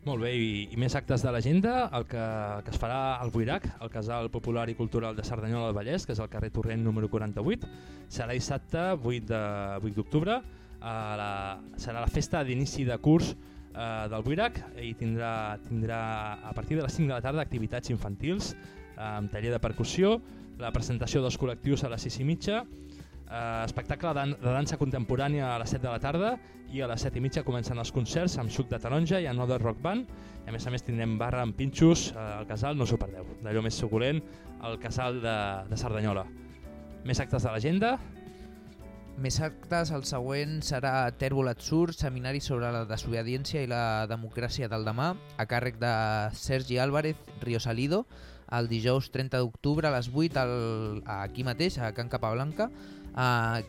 Molt bé, i, i més actes de l'agenda, el que, que es farà al Buirac, el Casal Popular i Cultural de Cerdanyola del Vallès, que és el carrer Torrent número 48, serà dissabte 8 de 8 d'octubre, a la, serà la festa d'inici de curs eh, del Buirac i tindrà, tindrà a partir de les 5 de la tarda activitats infantils eh, amb taller de percussió, la presentació dels col·lectius a les 6 i mitja, eh, espectacle de, de dansa contemporània a les 7 de la tarda i a les 7 i mitja comencen els concerts amb suc de taronja i Another Rock Band. I a més a més tindrem barra amb pinxos eh, al casal, no us ho perdeu, d'allò més suculent al casal de, de Cerdanyola. Més actes de l'agenda, Més actes, el següent serà Tèrbol et surt, seminari sobre la desobediència i la democràcia del demà, a càrrec de Sergi Álvarez Río Salido, el dijous 30 d'octubre a les 8 al, aquí mateix, a Can Capablanca, uh,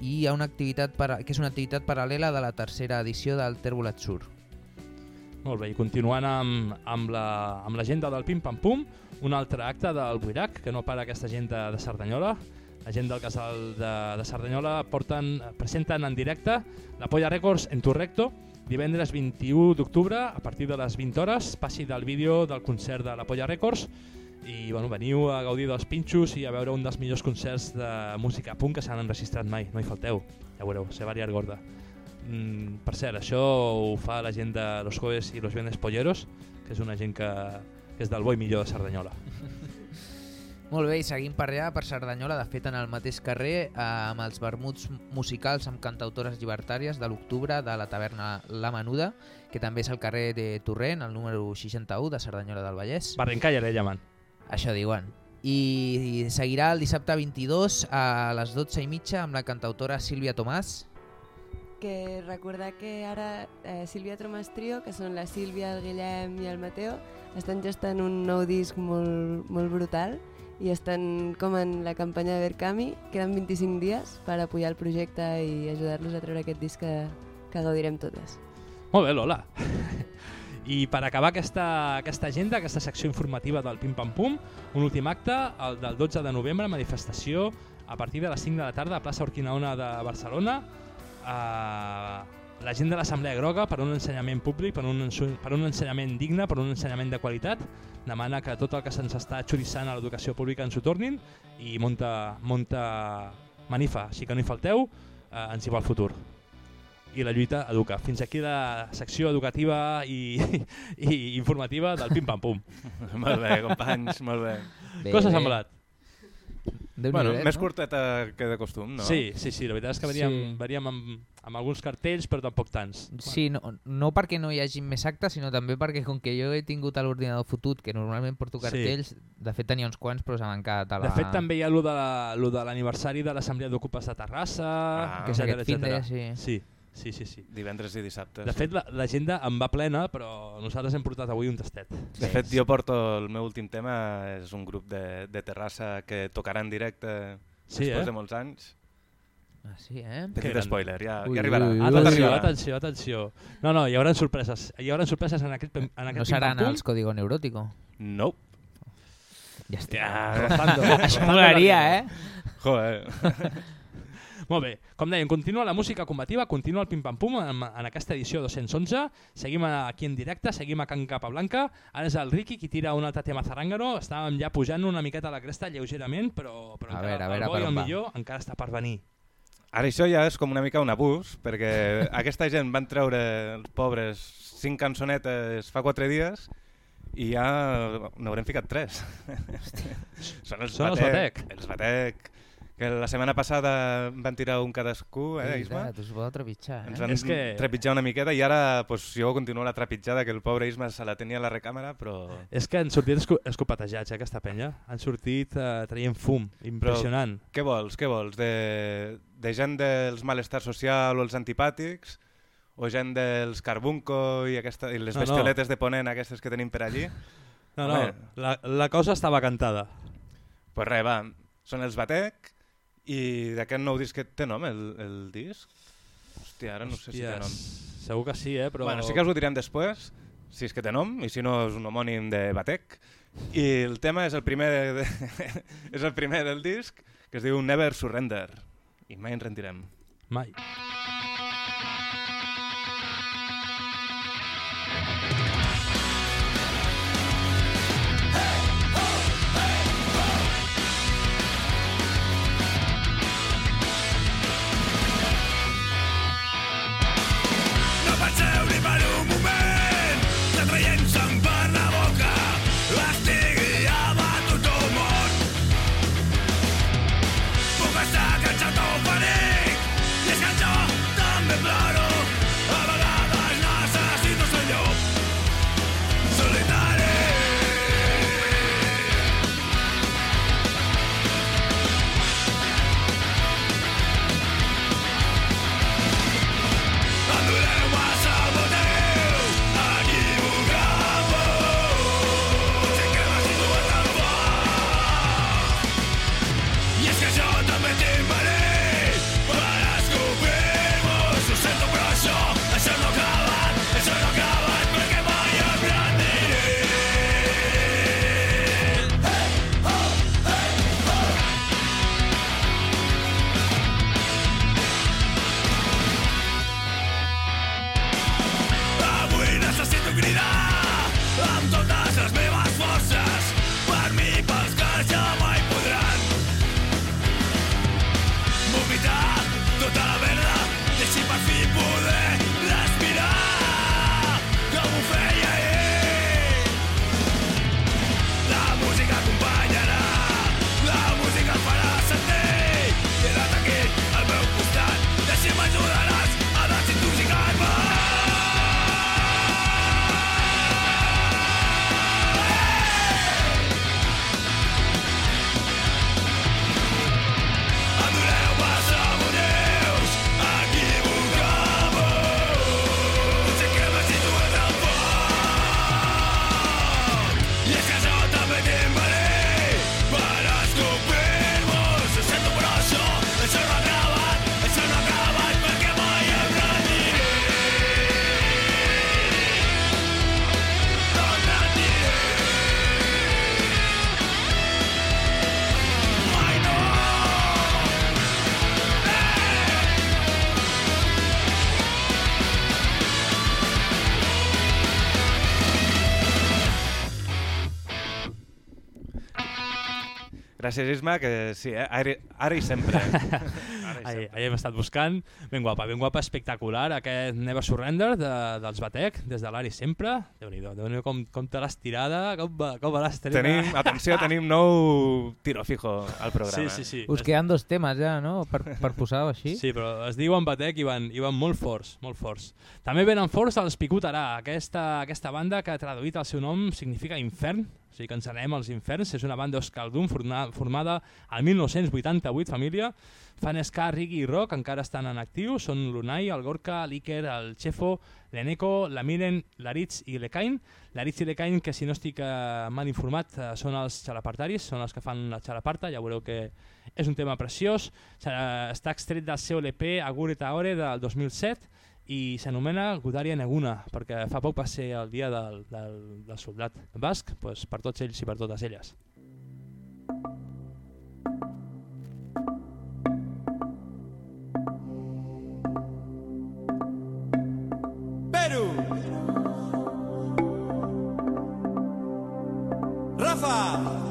i hi ha una activitat para, que és una activitat paral·lela de la tercera edició del Tèrbol et surt. Molt bé, i continuant amb, amb la- l'agenda del Pim Pam Pum, un altre acte del Buirac, que no para aquesta agenda de Cerdanyola. La gent del casal de, de Cerdanyola porten, presenten en directe la Polla Records en Turrecto, divendres 21 d'octubre, a partir de les 20 hores, passi del vídeo del concert de la Polla Records i bueno, veniu a gaudir dels pinxos i a veure un dels millors concerts de música punk que s'han enregistrat mai, no hi falteu, ja veureu, se varia gorda. Mm, per cert, això ho fa la gent de Los Jueves i Los Viernes Polleros, que és una gent que, que és del bo i millor de Cerdanyola. Molt bé, i seguim per allà, per Cerdanyola, de fet en el mateix carrer, eh, amb els vermuts musicals amb cantautores llibertàries de l'octubre de la taverna La Menuda, que també és al carrer de Torrent, el número 61 de Cerdanyola del Vallès. Barrencalla le llaman. Això diuen. I, seguirà el dissabte 22 a les 12 i mitja amb la cantautora Sílvia Tomàs. que recordar que ara eh, Sílvia Tromas Trio, que són la Sílvia, el Guillem i el Mateo, estan gestant un nou disc molt, molt brutal i estan com en la campanya de Verkami, queden 25 dies per apoyar el projecte i ajudar-los a treure aquest disc que, que gaudirem totes. Molt bé, Lola. I per acabar aquesta, aquesta agenda, aquesta secció informativa del Pim Pam Pum, un últim acte, el del 12 de novembre, manifestació a partir de les 5 de la tarda a plaça Urquinaona de Barcelona, a la gent de l'Assemblea Groga per un ensenyament públic, per un, per un ensenyament digne, per un ensenyament de qualitat, demana que tot el que se'ns està xoriçant a l'educació pública ens ho tornin i munta, munta manifa, així que no hi falteu, eh, ens hi va el futur i la lluita educa. Fins aquí la secció educativa i, i informativa del Pim Pam Pum. Molt bé, companys, molt bé. Bé, Què us ha bé. semblat? Bueno, més curteta que de costum, no? Sí, sí, sí, la veritat és que veníem, Sí. veníem amb, amb alguns cartells, però tampoc tants. Sí, no, no perquè no hi hagi més actes, sinó també perquè com que jo he tingut a l'ordinador fotut, que normalment porto Sí. cartells, de fet tenia uns quants, però se m'han quedat a la... De fet, també hi ha lo de la- lo de l'aniversari de l'Assemblea d'Ocupes de Terrassa, Ah, que és etcètera, aquest finde, etcètera. sí. sí. Sí, sí, sí. Divendres i dissabte. De fet, la- l'agenda em va plena, però nosaltres hem portat avui un tastet. De fet, jo porto el meu últim tema, és un grup de, de Terrassa que tocarà en directe Sí, després eh? de molts anys. Ah, sí, eh? Petit gran. spoiler, ja, Ui, ja arribarà. ui, ui, Tot Atenció, atenció, atenció. No, no, hi haurà sorpreses. Hi haurà sorpreses en aquest, en aquest No seran els Código Neurótico. No. Ja està. Ja. Rozando, Això molaria, la eh? Joder. Molt bé, com dèiem, continua la música combativa, continua el pim-pam-pum en, en aquesta edició 211, seguim aquí en directe, seguim a Can Capablanca, ara és el Ricky qui tira un altre tema zarangano, estàvem ja pujant una miqueta a la cresta lleugerament, però, però A encara veure, a veure el bo i el millor encara està per venir. Ara això ja és com una mica un abús, perquè aquesta gent van treure, els pobres, cinc cançonetes fa quatre dies i ja n'haurem ficat tres. Són els Són els Batec. Batec. Els Batec, que la setmana passada van tirar un cadascú, eh, Isma? Us podeu trepitjar, eh? Ens van És que- trepitjar una miqueta i ara pues, jo continuo la trepitjada, que el pobre Isma se la tenia a la recàmera, però... És que han sortit esco escopatejats, eh, aquesta penya. Han sortit eh, traient fum, impressionant. Però, què vols, què vols? De, de gent dels malestars social o els antipàtics? O gent dels carbunco i, aquesta, i les No, no. bestioletes de ponent aquestes que tenim per allí? No, no, la, la cosa estava cantada. pues res, va, són els Batec i d'aquest nou disc que té nom, el, el disc? Hòstia, ara no sé si té nom. Segur que sí, eh? Però... Bueno, sí que us ho direm després, si és que té nom, i si no és un homònim de Batec. I el tema és el primer, de, és el primer del disc, que es diu Never Surrender. I mai ens rendirem. Mai. No Isma, que sí, eh? ara, ara i sempre. Ahí, ahí hem estat buscant. Ben guapa, ben guapa, espectacular. Aquest Never Surrender de, dels Batec, des de l'Ari sempre. Déu-n'hi-do, déu nhi déu com, com te l'has tirada, com, va- com l'has tirada. tenim, atenció, tenim nou tiro fijo al programa. Sí, sí, sí. Us queden dos temes ja, no? Per, per posar-ho així. Sí, però es diuen Batec i van, i van molt forts, molt forts. També venen forts els Picutarà, aquesta, aquesta banda que traduït el seu nom significa infern, o sigui que ens anem als inferns, és una banda euskaldun formada al 1988, família, fan ska, reggae i rock, encara estan en actiu, són l'Unai, el Gorka, l'Iker, el Chefo, l'Eneco, la Miren, l'Aritz i l'Ekain. L'Aritz i l'Ekain, que si no estic eh, mal informat, eh, són els xalapartaris, són els que fan la xalaparta, ja veureu que és un tema preciós, està extret del seu LP Agur eta Ore del 2007 i s'anomena Gudaria Neguna, perquè fa poc va ser el dia del, del, del soldat basc, doncs per tots ells i per totes elles. lava.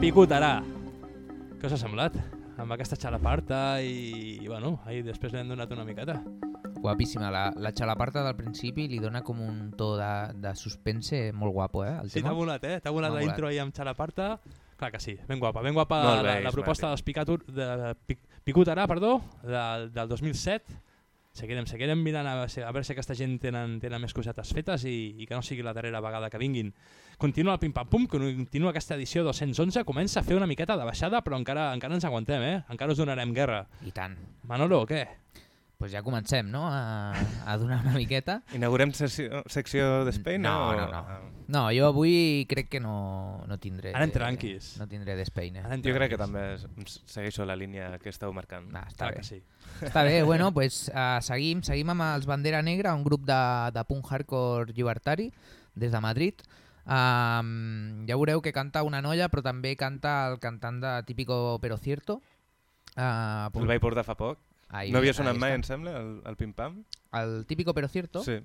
Aupa, picutara! Què us ha semblat? Amb aquesta xalaparta i, bueno, ahir després l'hem donat una miqueta. Guapíssima. La, la xalaparta del principi li dona com un to de, de suspense molt guapo, eh? El Sí, t'ha volat, eh? T'ha volat la intro ahí amb xalaparta. Clar que sí, ben guapa, ben guapa Molt la, bé, la proposta Ismael. dels Picatur, de, de Pic, Picutarà, perdó, del, del 2007. Seguirem, seguirem mirant a, a veure si aquesta gent tenen, tenen més cosetes fetes i, i que no sigui la darrera vegada que vinguin. Continua el pim-pam-pum, continua aquesta edició 211, comença a fer una miqueta de baixada, però encara encara ens aguantem, eh? Encara us donarem guerra. I tant. Manolo, què? pues ja comencem, no?, a, a donar una miqueta. Inaugurem secció, secció d'espai, no? No, no, no. No, jo avui crec que no, no tindré... Anem tranquis. No tindré d'Espeina. Jo crec que també segueixo la línia que esteu marcant. Ah, està Clar bé. que sí. Està bé, bueno, pues, uh, seguim, seguim amb els Bandera Negra, un grup de, de punk hardcore llibertari des de Madrid. Um, ja veureu que canta una noia, però també canta el cantant de Típico Pero Cierto. Uh, El vaig portar fa poc. Ahí- no havia sonat mai, està. em sembla, el, el Pim Pam? El típico pero cierto. Sí.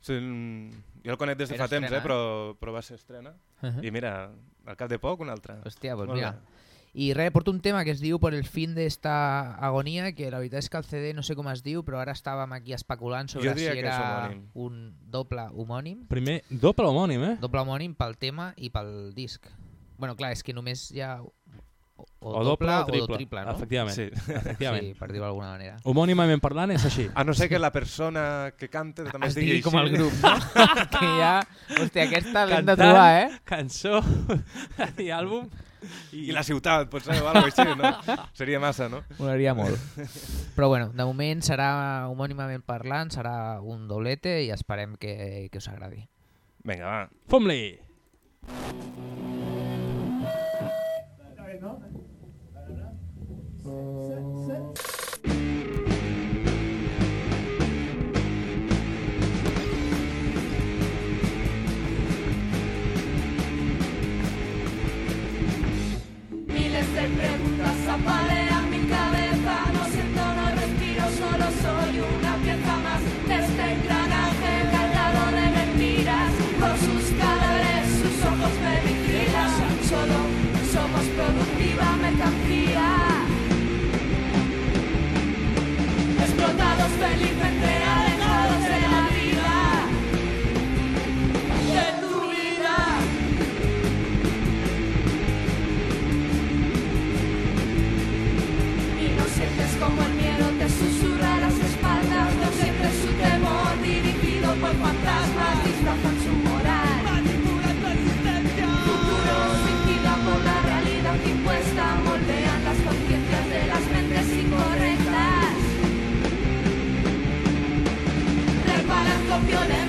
sí mm, jo el conec des de Era fa temps, estrena, eh, però, però va ser estrena. Uh-huh. I mira, al cap de poc un altre. Hòstia, doncs Molt mira. bé. I res, porto un tema que es diu Por el fin d'esta agonia, que la veritat és que el CD no sé com es diu, però ara estàvem aquí especulant sobre si era un doble homònim. Primer, doble homònim, eh? Doble homònim pel tema i pel disc. Bueno, clar, és que només hi ha o, O doble o triple, triple no? efectivament. Sí. Efectivament. Sí, per dir-ho d'alguna manera. Homònimament parlant és així. A no ser que la persona que canta també Es es digui digui com així. el grup, no? que ja... Hòstia, aquesta l'hem de trobar, eh? Cançó i àlbum. I la ciutat, potser, o alguna així, no? Seria massa, no? Molaria molt. Però bueno, de moment serà homònimament parlant, serà un doblete i esperem que, que us agradi. Vinga, va. Fom-li! Miles sempre un cassapale campeones.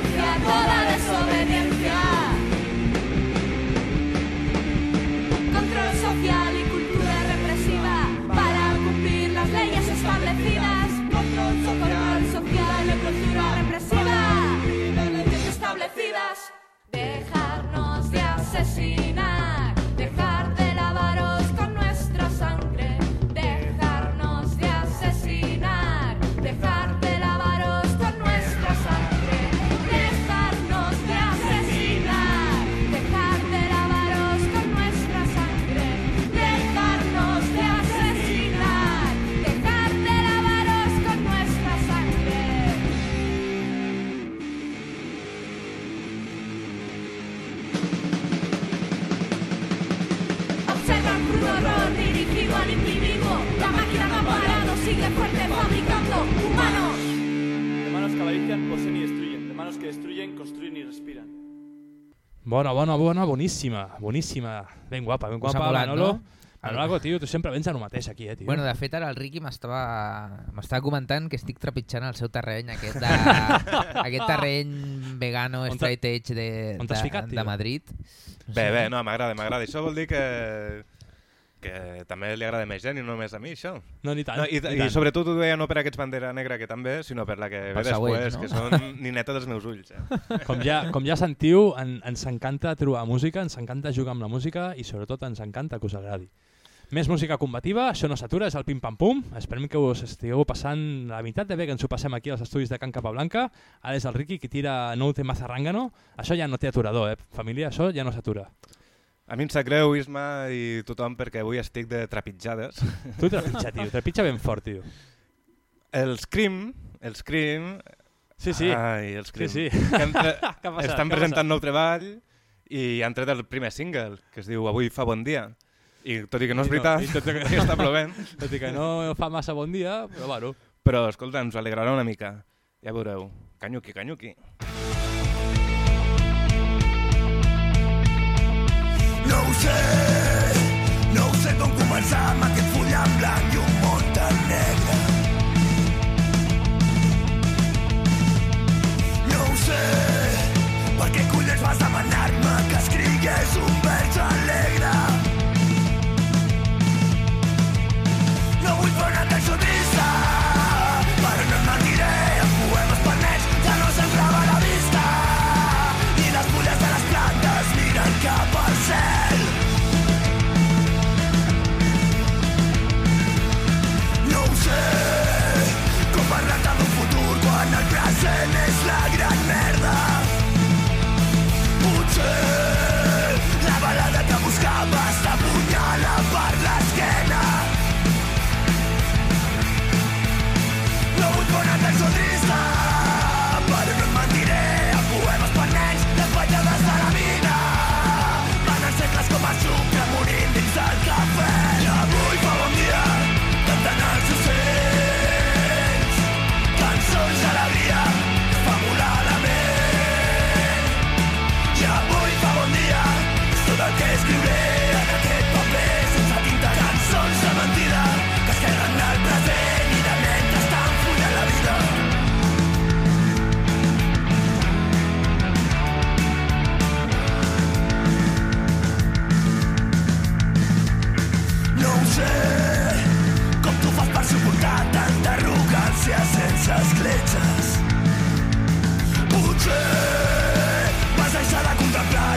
Bona, bona, bona, boníssima, boníssima. Ben guapa, ben guapa, molat, Manolo. no? Manolo, tio, tu sempre vens a lo mateix aquí, eh, tio. Bueno, de fet, ara el Ricky m'estava comentant que estic trepitjant el seu terreny, aquest, de, aquest terreny vegano, On straight edge de, on de, ficat, de tio? Madrid. Bé, bé, no, m'agrada, m'agrada. Això vol dir que, que també li agrada més gent i no només a mi, això. No, ni tant, No, i, ni I tant. sobretot ho deia no per aquests bandera negra que també, sinó per la que Per ve després, no? que són nineta dels meus ulls. Eh? Com ja, com ja sentiu, en, ens encanta trobar música, ens encanta jugar amb la música i sobretot ens encanta que us agradi. Més música combativa, això no s'atura, és el pim-pam-pum. Esperem que us estigueu passant la meitat de bé que ens ho passem aquí als estudis de Can Capablanca. Ara és el Ricky qui tira nou té mazarrangano. Això ja no té aturador, eh? Família, això ja no s'atura. A mi em sap greu, Isma, i tothom, perquè avui estic de trepitjades. Tu trepitja, tio, trepitja ben fort, tio. El Scream, el Scream... Sí, sí. Ai, el Scream. Sí, sí. Que han tre- Què ha passat? Estan ha presentant passat? nou treball i han tret el primer single, que es diu Avui fa bon dia. I tot i que no és I veritat, i tot i que està plovent. Tot i que no fa massa bon dia, però bueno. Però, escolta, ens alegrarà una mica. Ja veureu. Canyuqui, canyuqui. No ho sé, no ho sé com començar amb aquest full en blanc i un món tan negre. No ho sé, per què collons vas demanar-me que escrigués un da, da.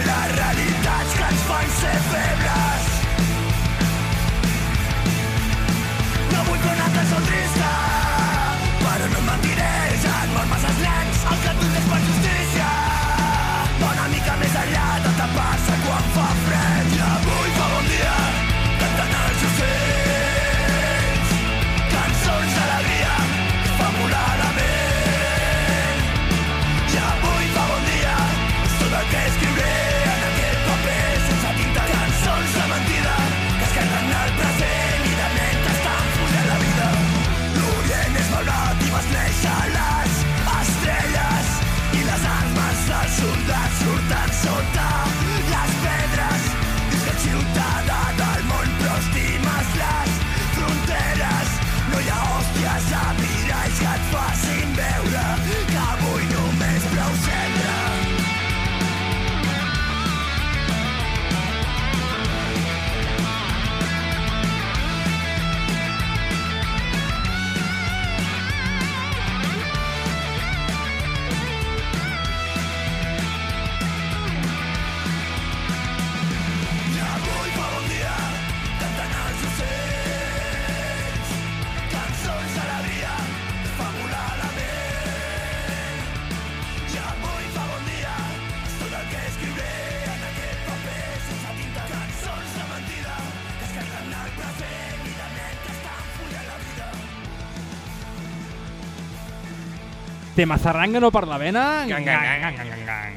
Tema zarrangano per la vena. Gang, gang, gang, gang, gang, gang.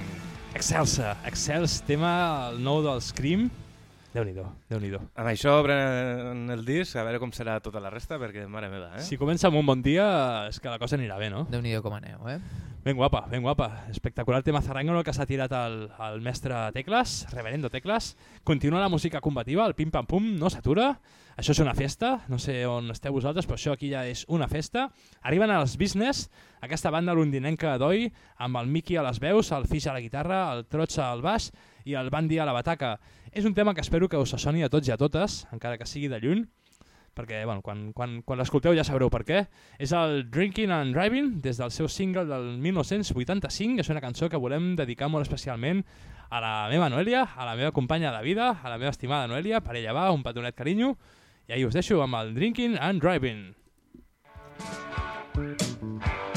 Excelsa, excels, tema el nou del Scream. Déu-n'hi-do, déu nhi déu Amb això obren el disc, a veure com serà tota la resta, perquè mare meva, eh? Si comença amb un bon dia, és que la cosa anirà bé, no? Déu-n'hi-do com aneu, eh? Ben guapa, ben guapa. Espectacular tema zarrangano que s'ha tirat el, el mestre Tecles, reverendo Tecles. Continua la música combativa, el pim-pam-pum no s'atura. Això és una festa, no sé on esteu vosaltres, però això aquí ja és una festa. Arriben els Business, aquesta banda londinenca d'Oi, amb el Mickey a les veus, el Fish a la guitarra, el Trotxa al baix i el Bandi a la bataca. És un tema que espero que us soni a tots i a totes, encara que sigui de lluny, perquè bueno, quan, quan, quan l'escolteu ja sabreu per què. És el Drinking and Driving, des del seu single del 1985, és una cançó que volem dedicar molt especialment a la meva Noelia, a la meva companya de vida, a la meva estimada Noelia, per ella va, un petonet carinyo, i ahí us deixo amb el Drinking and Driving. Don't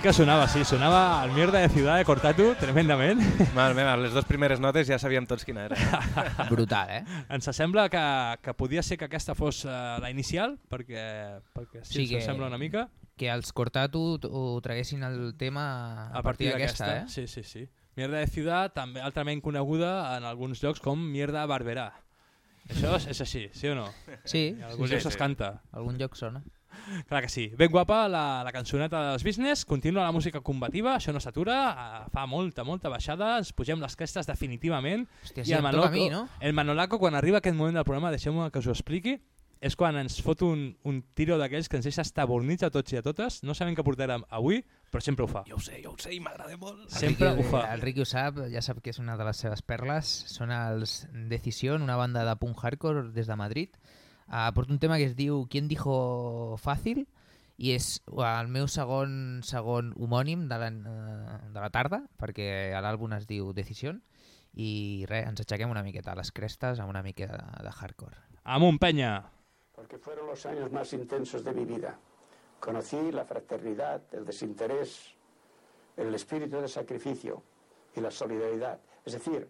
Sí que sonava, sí, sonava el mierda de Ciudad de Cortatu, tremendament. Mare meva, les dues primeres notes ja sabíem tots quina era. Brutal, eh? Ens sembla que, que podia ser que aquesta fos uh, la inicial, perquè, perquè sí, Sí que- ens sembla una mica. Que els Cortatu ho traguessin el tema a, partir d'aquesta, eh? Sí, sí, sí. Mierda de Ciudad, també altrament coneguda en alguns llocs com Mierda Barberà. Això és, és així, sí o no? Sí, En alguns sí, llocs sí. es canta. Algun lloc sona. Clar que sí. Ben guapa la, la cançoneta dels Business, continua la música combativa, això no s'atura, eh, fa molta, molta baixada, ens pugem les crestes definitivament. Hòstia, sí, em toca a mi, no? el Manolaco, quan arriba aquest moment del programa, deixeu-me que us ho expliqui, és quan ens fot un, un tiro d'aquells que ens deixa estabornits a tots i a totes, no sabem què portarem avui, però sempre ho fa. Jo ho sé, jo ho sé i m'agrada molt. Sempre el ho fa. El Ricky ho sap, ja sap que és una de les seves perles. Són els Decisión, una banda de punk hardcore des de Madrid. Uh, porta un tema que es diu ¿Quién dijo fácil? i és el meu segon segon homònim de la, eh, de la tarda, perquè l'àlbum es diu Decision, i res, ens aixequem una miqueta a les crestes amb una mica de, de hardcore. Amunt, penya! porque fueron los años más intensos de mi vida. Conocí la fraternidad, el desinterés, el espíritu de sacrificio y la solidaridad. Es decir,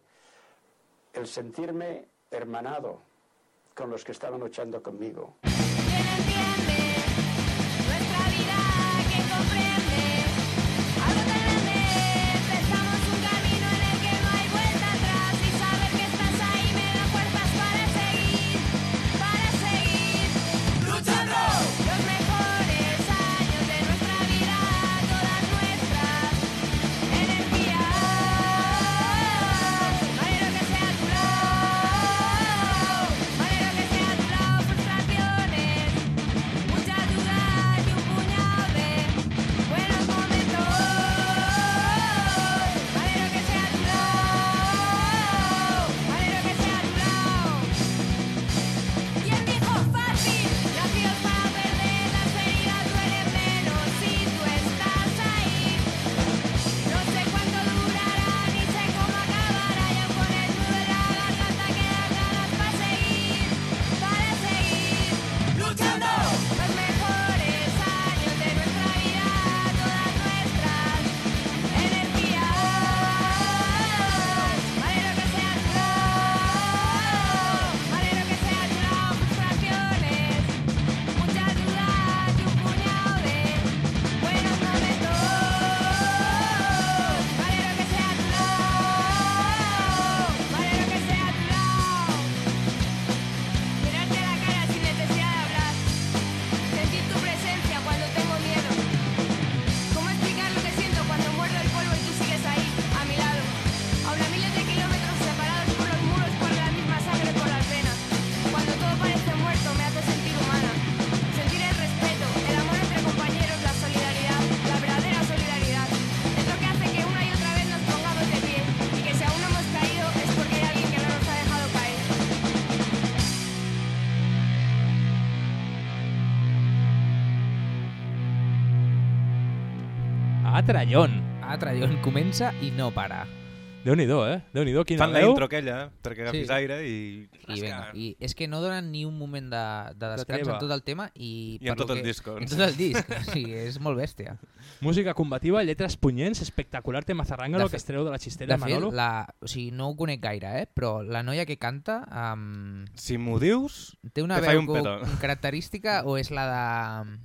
el sentirme hermanado con los que estaban luchando conmigo. A Trallón. A Trallón comença i no para. Déu-n'hi-do, eh? Déu-n'hi-do, quina Fan la veu. intro aquella, perquè agafis aire i... I, venga, I és que no donen ni un moment de, de descans en tot el tema i, I en per tot el que, disc, En doncs. tot el disc, o sigui, és molt bèstia. Música combativa, lletres punyents, espectacular tema zarrangano que es treu de la xistera de fet, Manolo. la, o sigui, no ho conec gaire, eh? però la noia que canta... Um, si m'ho dius, té una veu un petó. característica o és la de...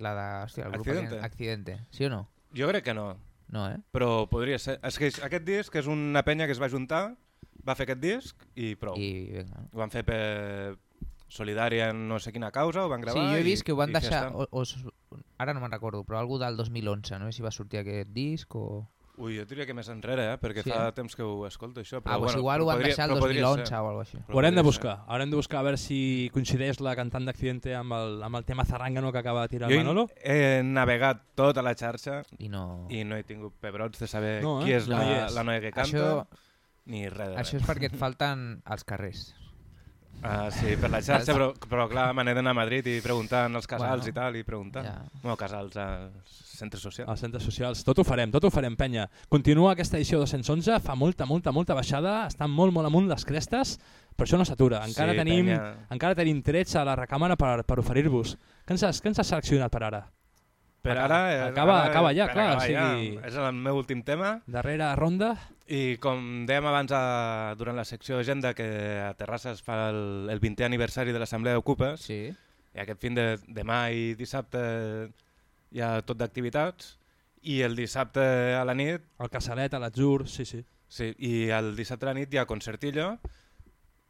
La de... Hòstia, el grup Accidente? aquest- Accidente. Sí o no? Jo crec que no. No, eh? Però podria ser. És que aquest disc és una penya que es va juntar, va fer aquest disc i prou. I vinga. Ho van fer per solidària en no sé quina causa, ho van gravar Sí, jo he i- vist que ho van i deixar... O, o, ara no me'n recordo, però algú del 2011, no sé si va sortir aquest disc o... Ui, jo diria que més enrere, eh? perquè Sí, fa temps que ho escolto, això. Ah, Però, doncs bueno, igual ho van podria- deixar el però podria 2011 ser. o alguna cosa així. Ho haurem de buscar, haurem de buscar a veure si coincideix la cantant d'Accidente amb el, amb el tema zarangano que acaba de tirar Jo el Manolo. he navegat tota la xarxa i no, i no he tingut pebrots de saber No, eh? qui és, No la, hi és. la noia que canta, Això- ni res de Això res. és perquè et falten els carrers. Ah, sí, per la xarxa, però, però clar, me n'he d'anar a Madrid i preguntant als casals Bueno, i tal, i preguntant. ja. Bueno, casals, als centres socials. als centres socials. Tot ho farem, tot ho farem, penya. Continua aquesta edició 211, fa molta, molta, molta baixada, estan molt, molt amunt les crestes, però això no s'atura. Encara, Sí, tenim, penya. encara tenim trets a la recàmera per, per oferir-vos. Què ens, has, què ens has seleccionat per ara? Per Acaba- ara... eh, acaba- ara, acaba ja, clar, acabar o sigui- ja. És el meu últim tema. Darrera ronda. I com dèiem abans a, durant la secció d'agenda que a Terrassa es fa el, el 20è aniversari de l'Assemblea d'Ocupes, sí. i aquest fin de demà i dissabte hi ha tot d'activitats, i el dissabte a la nit... El Casalet, a l'Atzur, sí, sí. Sí, i el dissabte a la nit hi ha concertillo,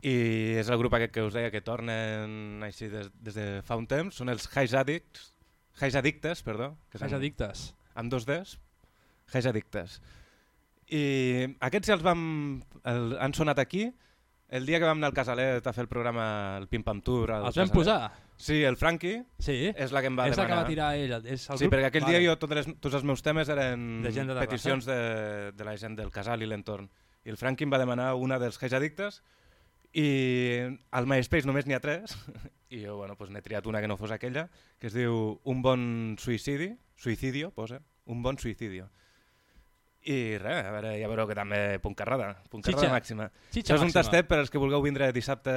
i és el grup aquest que us deia que tornen així des, des de fa un temps, són els Hais Addicts, Hais Addictes, perdó. Que Hais Addictes. Amb dos Ds, Hais Addictes. I aquests ja els vam, el, han sonat aquí, el dia que vam anar al Casalet a fer el programa, el Pim Pam Tour... al Els vam posar? Sí, el Franqui Sí? és la que em va És la que demanar. va tirar ell, és el sí, grup? perquè aquell Vale. dia jo tots, les, tots els meus temes eren De gent de peticions de, de la gent del casal i l'entorn. I el Franqui em va demanar una dels Hais Addictes I al MySpace només n'hi ha tres, i jo bueno, doncs n'he triat una que no fos aquella, que es diu Un bon suïcidi, suïcidio, posa, Un bon suïcidio. I res, a veure, ja veureu que també puncarrada, puncarrada Xitxa. màxima. Xitxa Això és un màxima. tastet per als que vulgueu vindre dissabte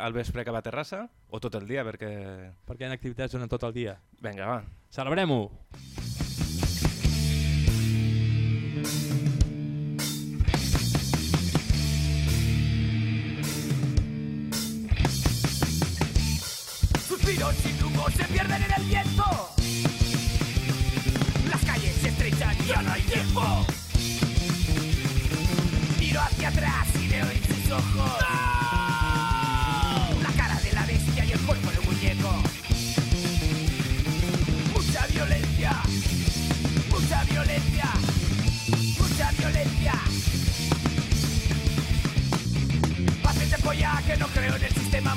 al vespre cap a Terrassa, o tot el dia, perquè... Perquè hi ha activitats durant tot el dia. Vinga, va. Celebrem-ho! Rumbo se pierden en el viento. Las calles se estrechan, ya no hay tiempo. Miro hacia atrás y veo en sus ojos la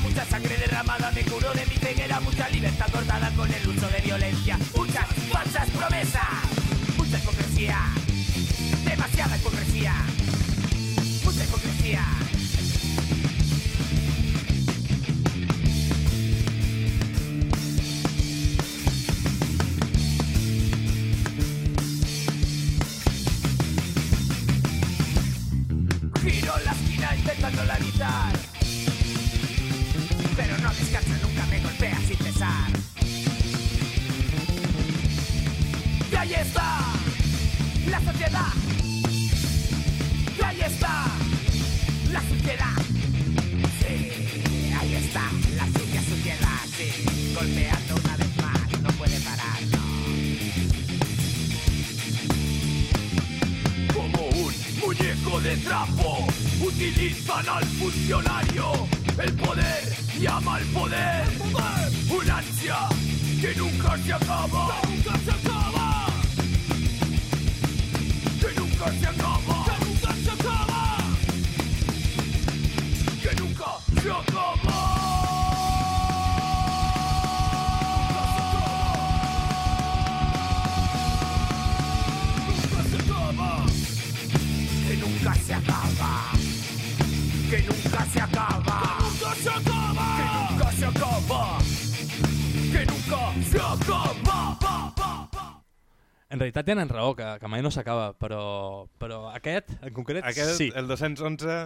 mucha sangre derramada me curó de mi ceguera, mucha libertad cortada con el uso de violencia, muchas falsas promesas, mucha hipocresía, demasiada hipocresía, tenen raó, que, que mai no s'acaba, però, però aquest, en concret, Aquest, sí. el 211...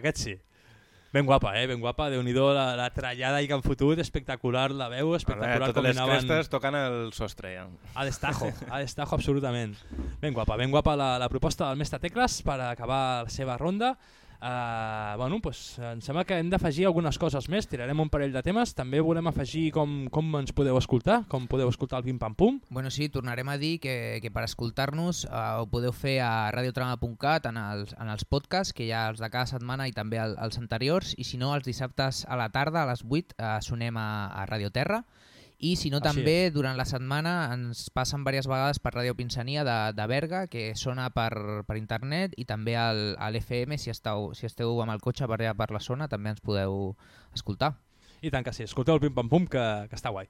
Aquest sí. Ben guapa, eh? Ben guapa. déu nhi la, la trallada i que han fotut, espectacular, la veu, espectacular totes com les anaven... crestes tocant el sostre, ja. A destajo, a destajo absolutament. Ben guapa, ben guapa la, la proposta del mestre Tecles per acabar la seva ronda. Uh, bueno, pues, em sembla que hem d'afegir algunes coses més, tirarem un parell de temes, també volem afegir com, com ens podeu escoltar, com podeu escoltar el Pim Pam Pum. Bueno, sí, tornarem a dir que, que per escoltar-nos eh, ho podeu fer a radiotrama.cat en, els, en els podcasts, que hi ha els de cada setmana i també el, els anteriors, i si no, els dissabtes a la tarda, a les 8, eh, sonem a, a Radio Terra, i si no, Així també és. durant la setmana ens passen diverses vegades per Ràdio Pinsania de, de Berga, que sona per, per internet, i també al, a l'FM, si, esteu, si esteu amb el cotxe per per la zona, també ens podeu escoltar. I tant que sí, escolteu el Pim Pam Pum, que, que està guai.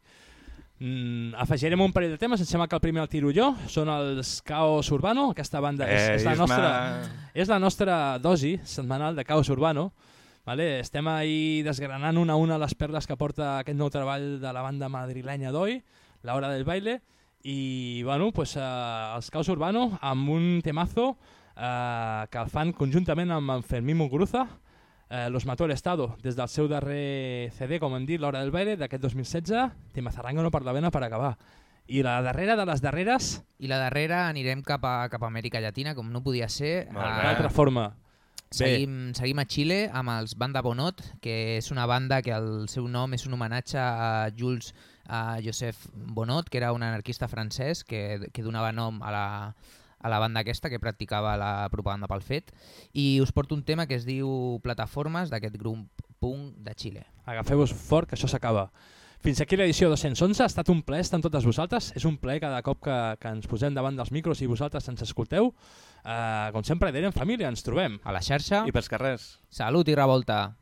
Mm, afegirem un parell de temes, em sembla que el primer el tiro jo, són els Caos Urbano, aquesta banda és, Eh, és, la Isma. nostra, és la nostra dosi setmanal de Caos Urbano, Vale? Estem ahí desgranant una a una les perles que porta aquest nou treball de la banda madrilenya d'Oi, La Hora del Baile, i bueno, pues, eh, els Caos Urbano amb un temazo eh, que el fan conjuntament amb en Fermín Muguruza, eh, Los mató el Estado, des del seu darrer CD, com hem dit, L'Hora del Baile, d'aquest 2016, Tema Zarrangano per la vena per acabar. I la darrera de les darreres, I la darrera anirem cap a, cap a Amèrica Llatina, com no podia ser. Molt a-. D'altra forma. Seguim, seguim a Xile amb els Banda Bonot, que és una banda que el seu nom és un homenatge a Jules a Joseph Bonot, que era un anarquista francès que, que donava nom a la, a la banda aquesta que practicava la propaganda pel fet. I us porto un tema que es diu Plataformes d'aquest grup punk de Xile. agafeu-vos fort, que això s'acaba. Fins aquí l'edició 211, ha estat un plaer estar amb totes vosaltres, és un plaer cada cop que, que ens posem davant dels micros i vosaltres ens escolteu. Uh, com sempre direm família, ens trobem. A la xarxa. I pels carrers. Salut i revolta!